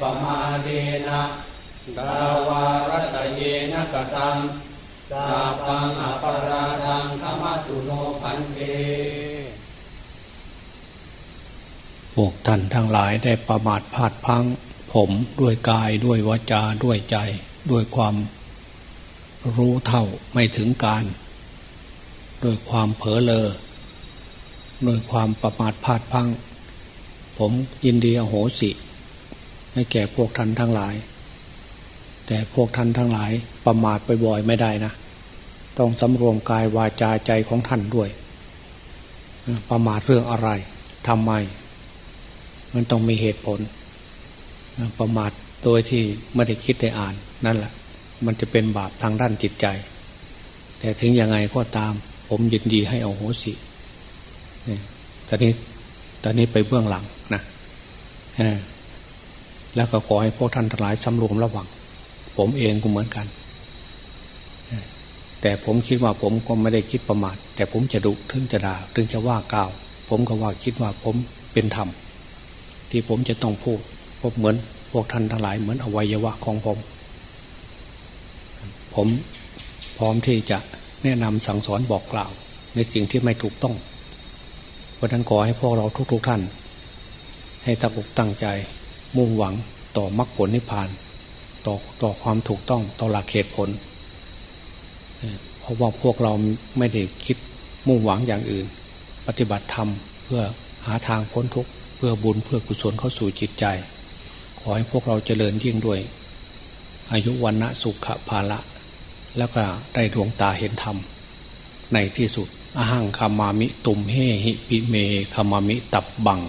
ปมาเดนะดาวารัตเยนะกตังสาปังอปาราทังธรรมตุโนพันเตพวกท่านทั้งหลายได้ประมาทพลาดพัง ผมด้วยกายด้วยวาจาด้วยใจ ด้วยความรู้เท่าไม่ถึงการ ด้วยความเผลอเลอด้วยความประมาทพลาดพัง ผมยินดีอโหสิ ให้แก่พวกท่านทั้งหลาย แต่พวกท่านทั้งหลายประมาทไปบ่อยไม่ได้นะ ต้องสำรวมกายวาจาใจของท่านด้วย ประมาทเรื่องอะไรทำไม มันต้องมีเหตุผล ประมาทโดยที่ไม่ได้คิดได้อ่านนั่นแหละ มันจะเป็นบาปทางด้านจิตใจ แต่ถึงยังไงก็ตาม ผมยินดีให้เอาโหสิตอนนี้ ตอนนี้ไปเบื้องหลังนะแล้วก็ขอให้พวกท่านทั้งหลายสำรวมระวัง ผมเองก็เหมือนกัน แต่ผมคิดว่าผมก็ไม่ได้คิดประมาท แต่ผมจะดุถึงจะด่าถึงจะว่ากล่าว ผมก็ว่าคิดว่าผมเป็นธรรมที่ผมจะต้องพูดพบเหมือนพวกท่านทั้งหลายเหมือนอวัยวะของผม ผมพร้อมที่จะแนะนำสั่งสอนบอกกล่าว ในสิ่งที่ไม่ถูกต้อง ราะนั้นขอให้พวกเราทุกๆทท่าน ให้ตั้งอกตั้งใจ มุ่งหวังต่อมรรคผลนิพพาน ต่อต่อความถูกต้องต่อหลักเหตุผล เพราะว่าพวกเราไม่ได้คิดมุ่งหวังอย่างอื่น ปฏิบัติธรรมเพื่อหาทางพ้นทุกข์เพื่อบุญเพื่อกุศลเข้าสู่จิตใจ ขอให้พวกเราเจริญยิ่งด้วย อายุวันณะสุขภาละ แล้วก็ได้ดวงตาเห็นธรรมในที่สุด อาหังคามามิตุมเฮหิปิเมคามามิตับบัง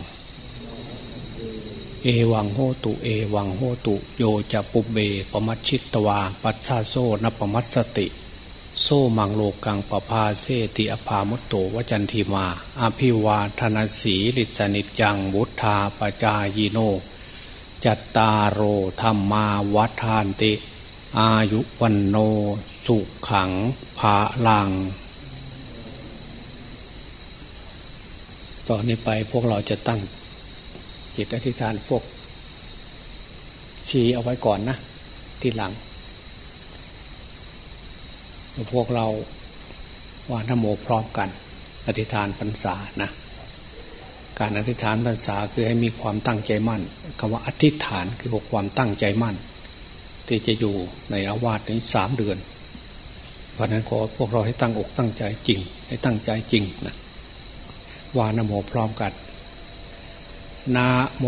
เอวังโหตุ เอวังโหตุ โยจะปุเบปมัชชิตวา ปัชชาโซนปมัสสติ โซมังโลกังปภาเซติอภามุตโตวจันทีมา อภิวาธนสีลิจนิจยังวุธาปจายโน จัตตาโรธรรมาวัฏานติ อายุวันโน สุขังภาลัง ตอนนี้ไปพวกเราจะตั้ง จิตอธิษฐานพวก ชี้เอาไว้ก่อนนะที่หลัง พวกเราว่านโมพร้อมกัน อธิษฐานพรรษานะการอธิษฐานภาษาคือให้มีความตั้งใจมั่นคำว่าอธิษฐานคือความตั้งใจมั่น ที่จะอยู่ในอาวาสนี้สามเดือน เพราะนั้นขอพวกเราให้ตั้งอกตั้งใจจริง ให้ตั้งใจจริงนะ วานโมพร้อมกันนะโม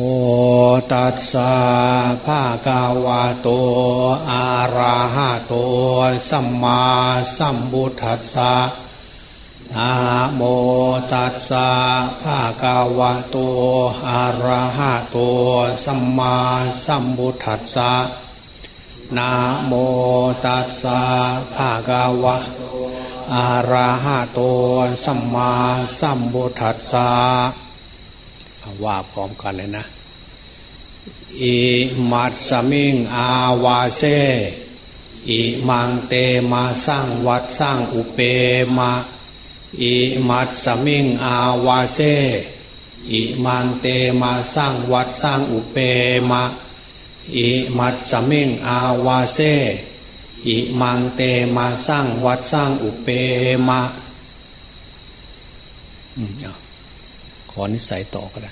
ตัสสะภะคะวะโตอะระหะโตสัมมาสัมพุทธัสสะนะโมตัสสะภะคะวะโตอะระหะโตสัมมาสัมพุทธัสสะนะโมตัสสะภะคะวะ อะระหะโตสัมมาสัมพุทัสสะว่าพร้อมกันเลยนะอิมัตสมิงอาวาเซอิมังเตมาสร้างวัดสร้างอุเปมาอิมัตสมิงอาวาเซอิมันเตมาสร้างวัดสร้างอุเปมะอิมัตสมิงอาวาเซ อิมังเตมาสร้างวัดสร้างอุเปมะขอนิสัยต่อก็ได้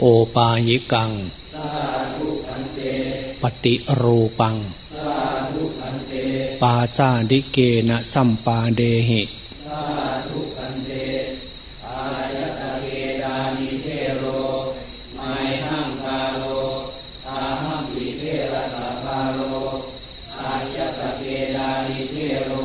โอปายิกัง ปฏิรูปัง ปาซาดิเกนะสัมปาเดหิเทโร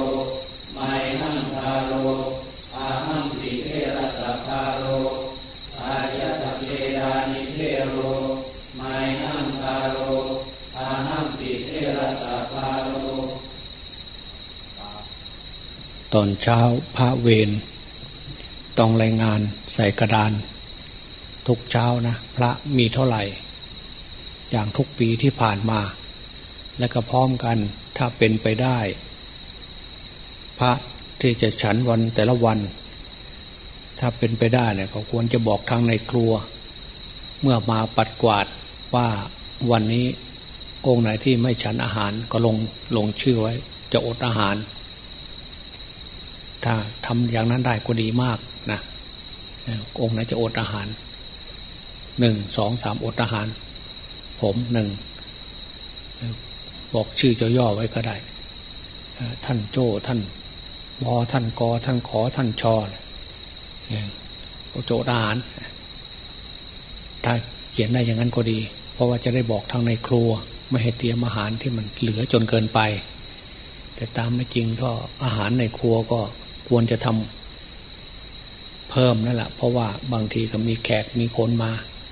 ตอนเช้าพระเวรต้องรายงานใส่กระดาน ทุกเช้านะ พระมีเท่าไหร่ อย่างทุกปีที่ผ่านมา และก็พร้อมกันถ้าเป็นไปได้ พระที่จะฉันวันแต่ละวัน ถ้าเป็นไปได้เนี่ยก็ควรจะบอกทางในครัว เมื่อมาปัดกวาดว่าวันนี้องค์ไหนที่ไม่ฉันอาหารก็ลงลงชื่อไว้ จะอดอาหาร ถ้าทำอย่างนั้นได้ก็ดีมากนะองค์ไหนจะอดอาหารหนึ่งสองสามอดอาหาร ผมหนึ่งบอกชื่อจะย่อไว้ก็ได้ ท่านโจท่านบอท่านกอท่านขอท่านชอโจอาหารถ้าเขียนได้อย่างนั้นก็ดี เพราะว่าจะได้บอกทางในครัว ไม่ให้เตรียมอาหารที่มันเหลือจนเกินไป แต่ตามไม่จริงก็อาหารในครัวก็ ควรจะทำเพิ่มนั่นแหละเพราะว่าบางทีก็มีแขกมีคนมา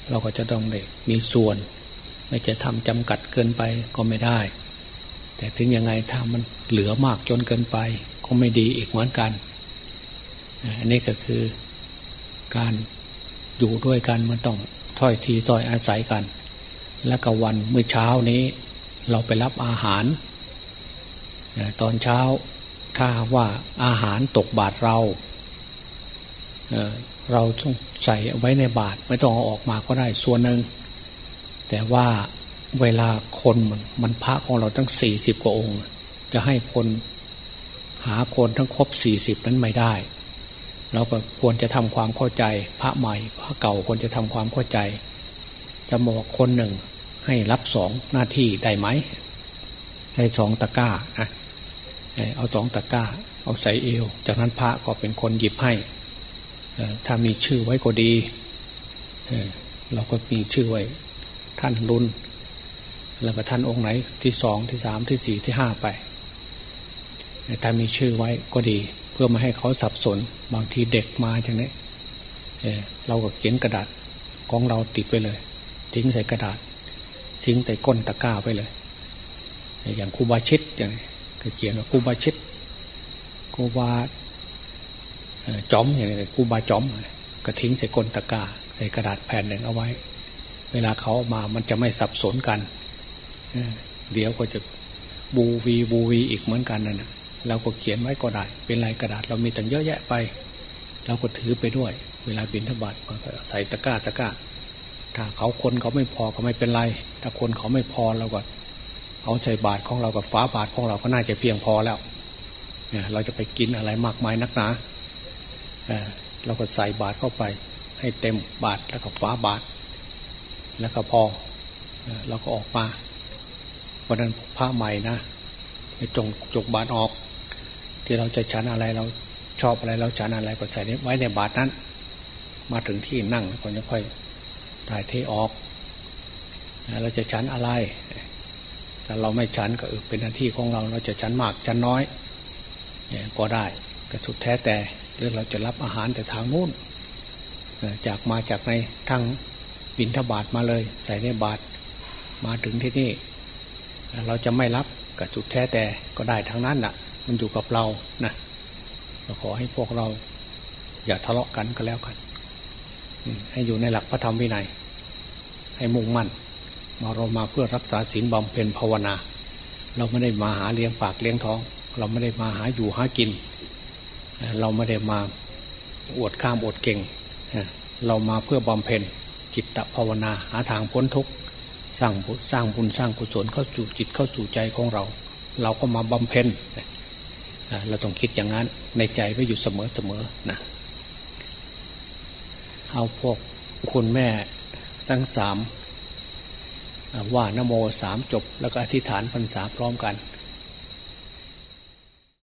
เราก็จะต้องได้มีส่วน ไม่จะทำจำกัดเกินไปก็ไม่ได้ แต่ถึงยังไงถ้ามันเหลือมากจนเกินไป ก็ไม่ดีอีกเหมือนกัน อันนี้ก็คือการอยู่ด้วยกันมันต้องถ้อยทีถ้อยอาศัยกัน และก็วันเมื่อเช้านี้ เราไปรับอาหาร ตอนเช้า ถ้าว่าอาหารตกบาทเราเเราต้องใส่ไว้ในบาทไม่ต้องเอาออกมาก็ได้ส่วนหนึ่งแต่ว่าเวลาคนมันมันพระของเราตั้งสี่สิบกว่าองค์ จะให้คนหาคนทั้งครบสี่สิบนั้นไม่ได้ เราก็ควรจะทำความเข้าใจ พระใหม่พระเก่าควรจะทำความเข้าใจ จะบอกคนหนึ่งให้รับสองหน้าที่ได้ไหมใส่สองตะกร้านะ เอาสองตะกร้า เอาใส่เอว จากนั้นพระก็เป็นคนหยิบให้ถ้ามีชื่อไว้ก็ดีเราก็มีชื่อไว้ ท่านรุนแล้วก็ท่านองค์ไหนที่สองที่สามที่สี่ที่ห้าไปถ้ามีชื่อไว้ก็ดี เพื่อมาให้เขาสับสน บางทีเด็กมาอย่างนี้เราก็เขียนกระดาษของเราติดไปเลย ทิ้งใส่กระดาษทิ้งใส่ก้นตะกร้าไปเลย อย่างครูบาชิตอย่างนี้ ก็เขียนว่าคูบาชิดคูบาจอมอย่างนี้คูบาจอมก็ทิ้งใส่ก้นตะกาใส่กระดาษแผ่นหนึ่งเอาไว้ เวลาเขามามันจะไม่สับสนกันเดี๋ยวก็จะบูวีบูวีอีกเหมือนกันนั่นนะเราก็เขียนไว้ก็ได้ เป็นลายกระดาษเรามีตั้งเยอะแยะไป เราก็ถือไปด้วย เวลาบินทบาทก็ใส่ตะกร้าตะกร้า ถ้าเขาคนเขาไม่พอก็ไม่เป็นไร ถ้าคนเขาไม่พอเราก็ เอาใจบาทของเรากับฟ้าบาทของเราก็น่าจะเพียงพอแล้วเนี่ยเราจะไปกินอะไรมากมายนักหนาเราก็ใส่บาทเข้าไป ให้เต็มบาทแล้วก็ฟ้าบาท แล้วก็พอเราก็ออกมาวันนั้นผ้าใหม่นะจงจกบาทออก ที่เราจะฉันอะไรเราชอบอะไรเราฉันอะไรก็ใส่ไว้ในบาทนั้น มาถึงที่นั่งก็จะค่อยถ่ายเทออกเราจะฉันอะไราเราไม่ฉันก็เป็นหน้าที่ของเราเราจะฉันมากฉันน้อยก็ได้ก็สุดแท้แต่หรือเราจะรับอาหารแต่ทางนู้นจากมาจากในทางบินทบาทมาเลย ใส่ในบาทมาถึงที่นี่ เราจะไม่รับก็สุดแท้แต่ก็ได้ทั้งนั้นน่ะ มันอยู่กับเรานะก็ขอให้พวกเรา อย่าทะเลาะกันก็แล้วกันให้อยู่ในหลักพระธรรมวินัย ให้มุ่งมั่น มาเรามาเพื่อรักษาศีลบำเพ็ญภาวนา เราไม่ได้มาหาเลี้ยงปากเลี้ยงท้อง เราไม่ได้มาหาอยู่หากิน เราไม่ได้มาอวดข้ามอวดเก่ง เรามาเพื่อบำเพ็ญจิตตภาวนาหาทางพ้นทุกข์สร้างบุญสร้างบุญสร้างกุศลเข้าสู่จิตเข้าสู่ใจของเรา เราก็มาบำเพ็ญเราต้องคิดอย่างนั้นในใจไว้อยู่เสมอเสมอนะเอาพวกคุณแม่ทั้งสาม ว่า นโมสามจบ แล้วก็อธิษฐานพรรษาพร้อมกัน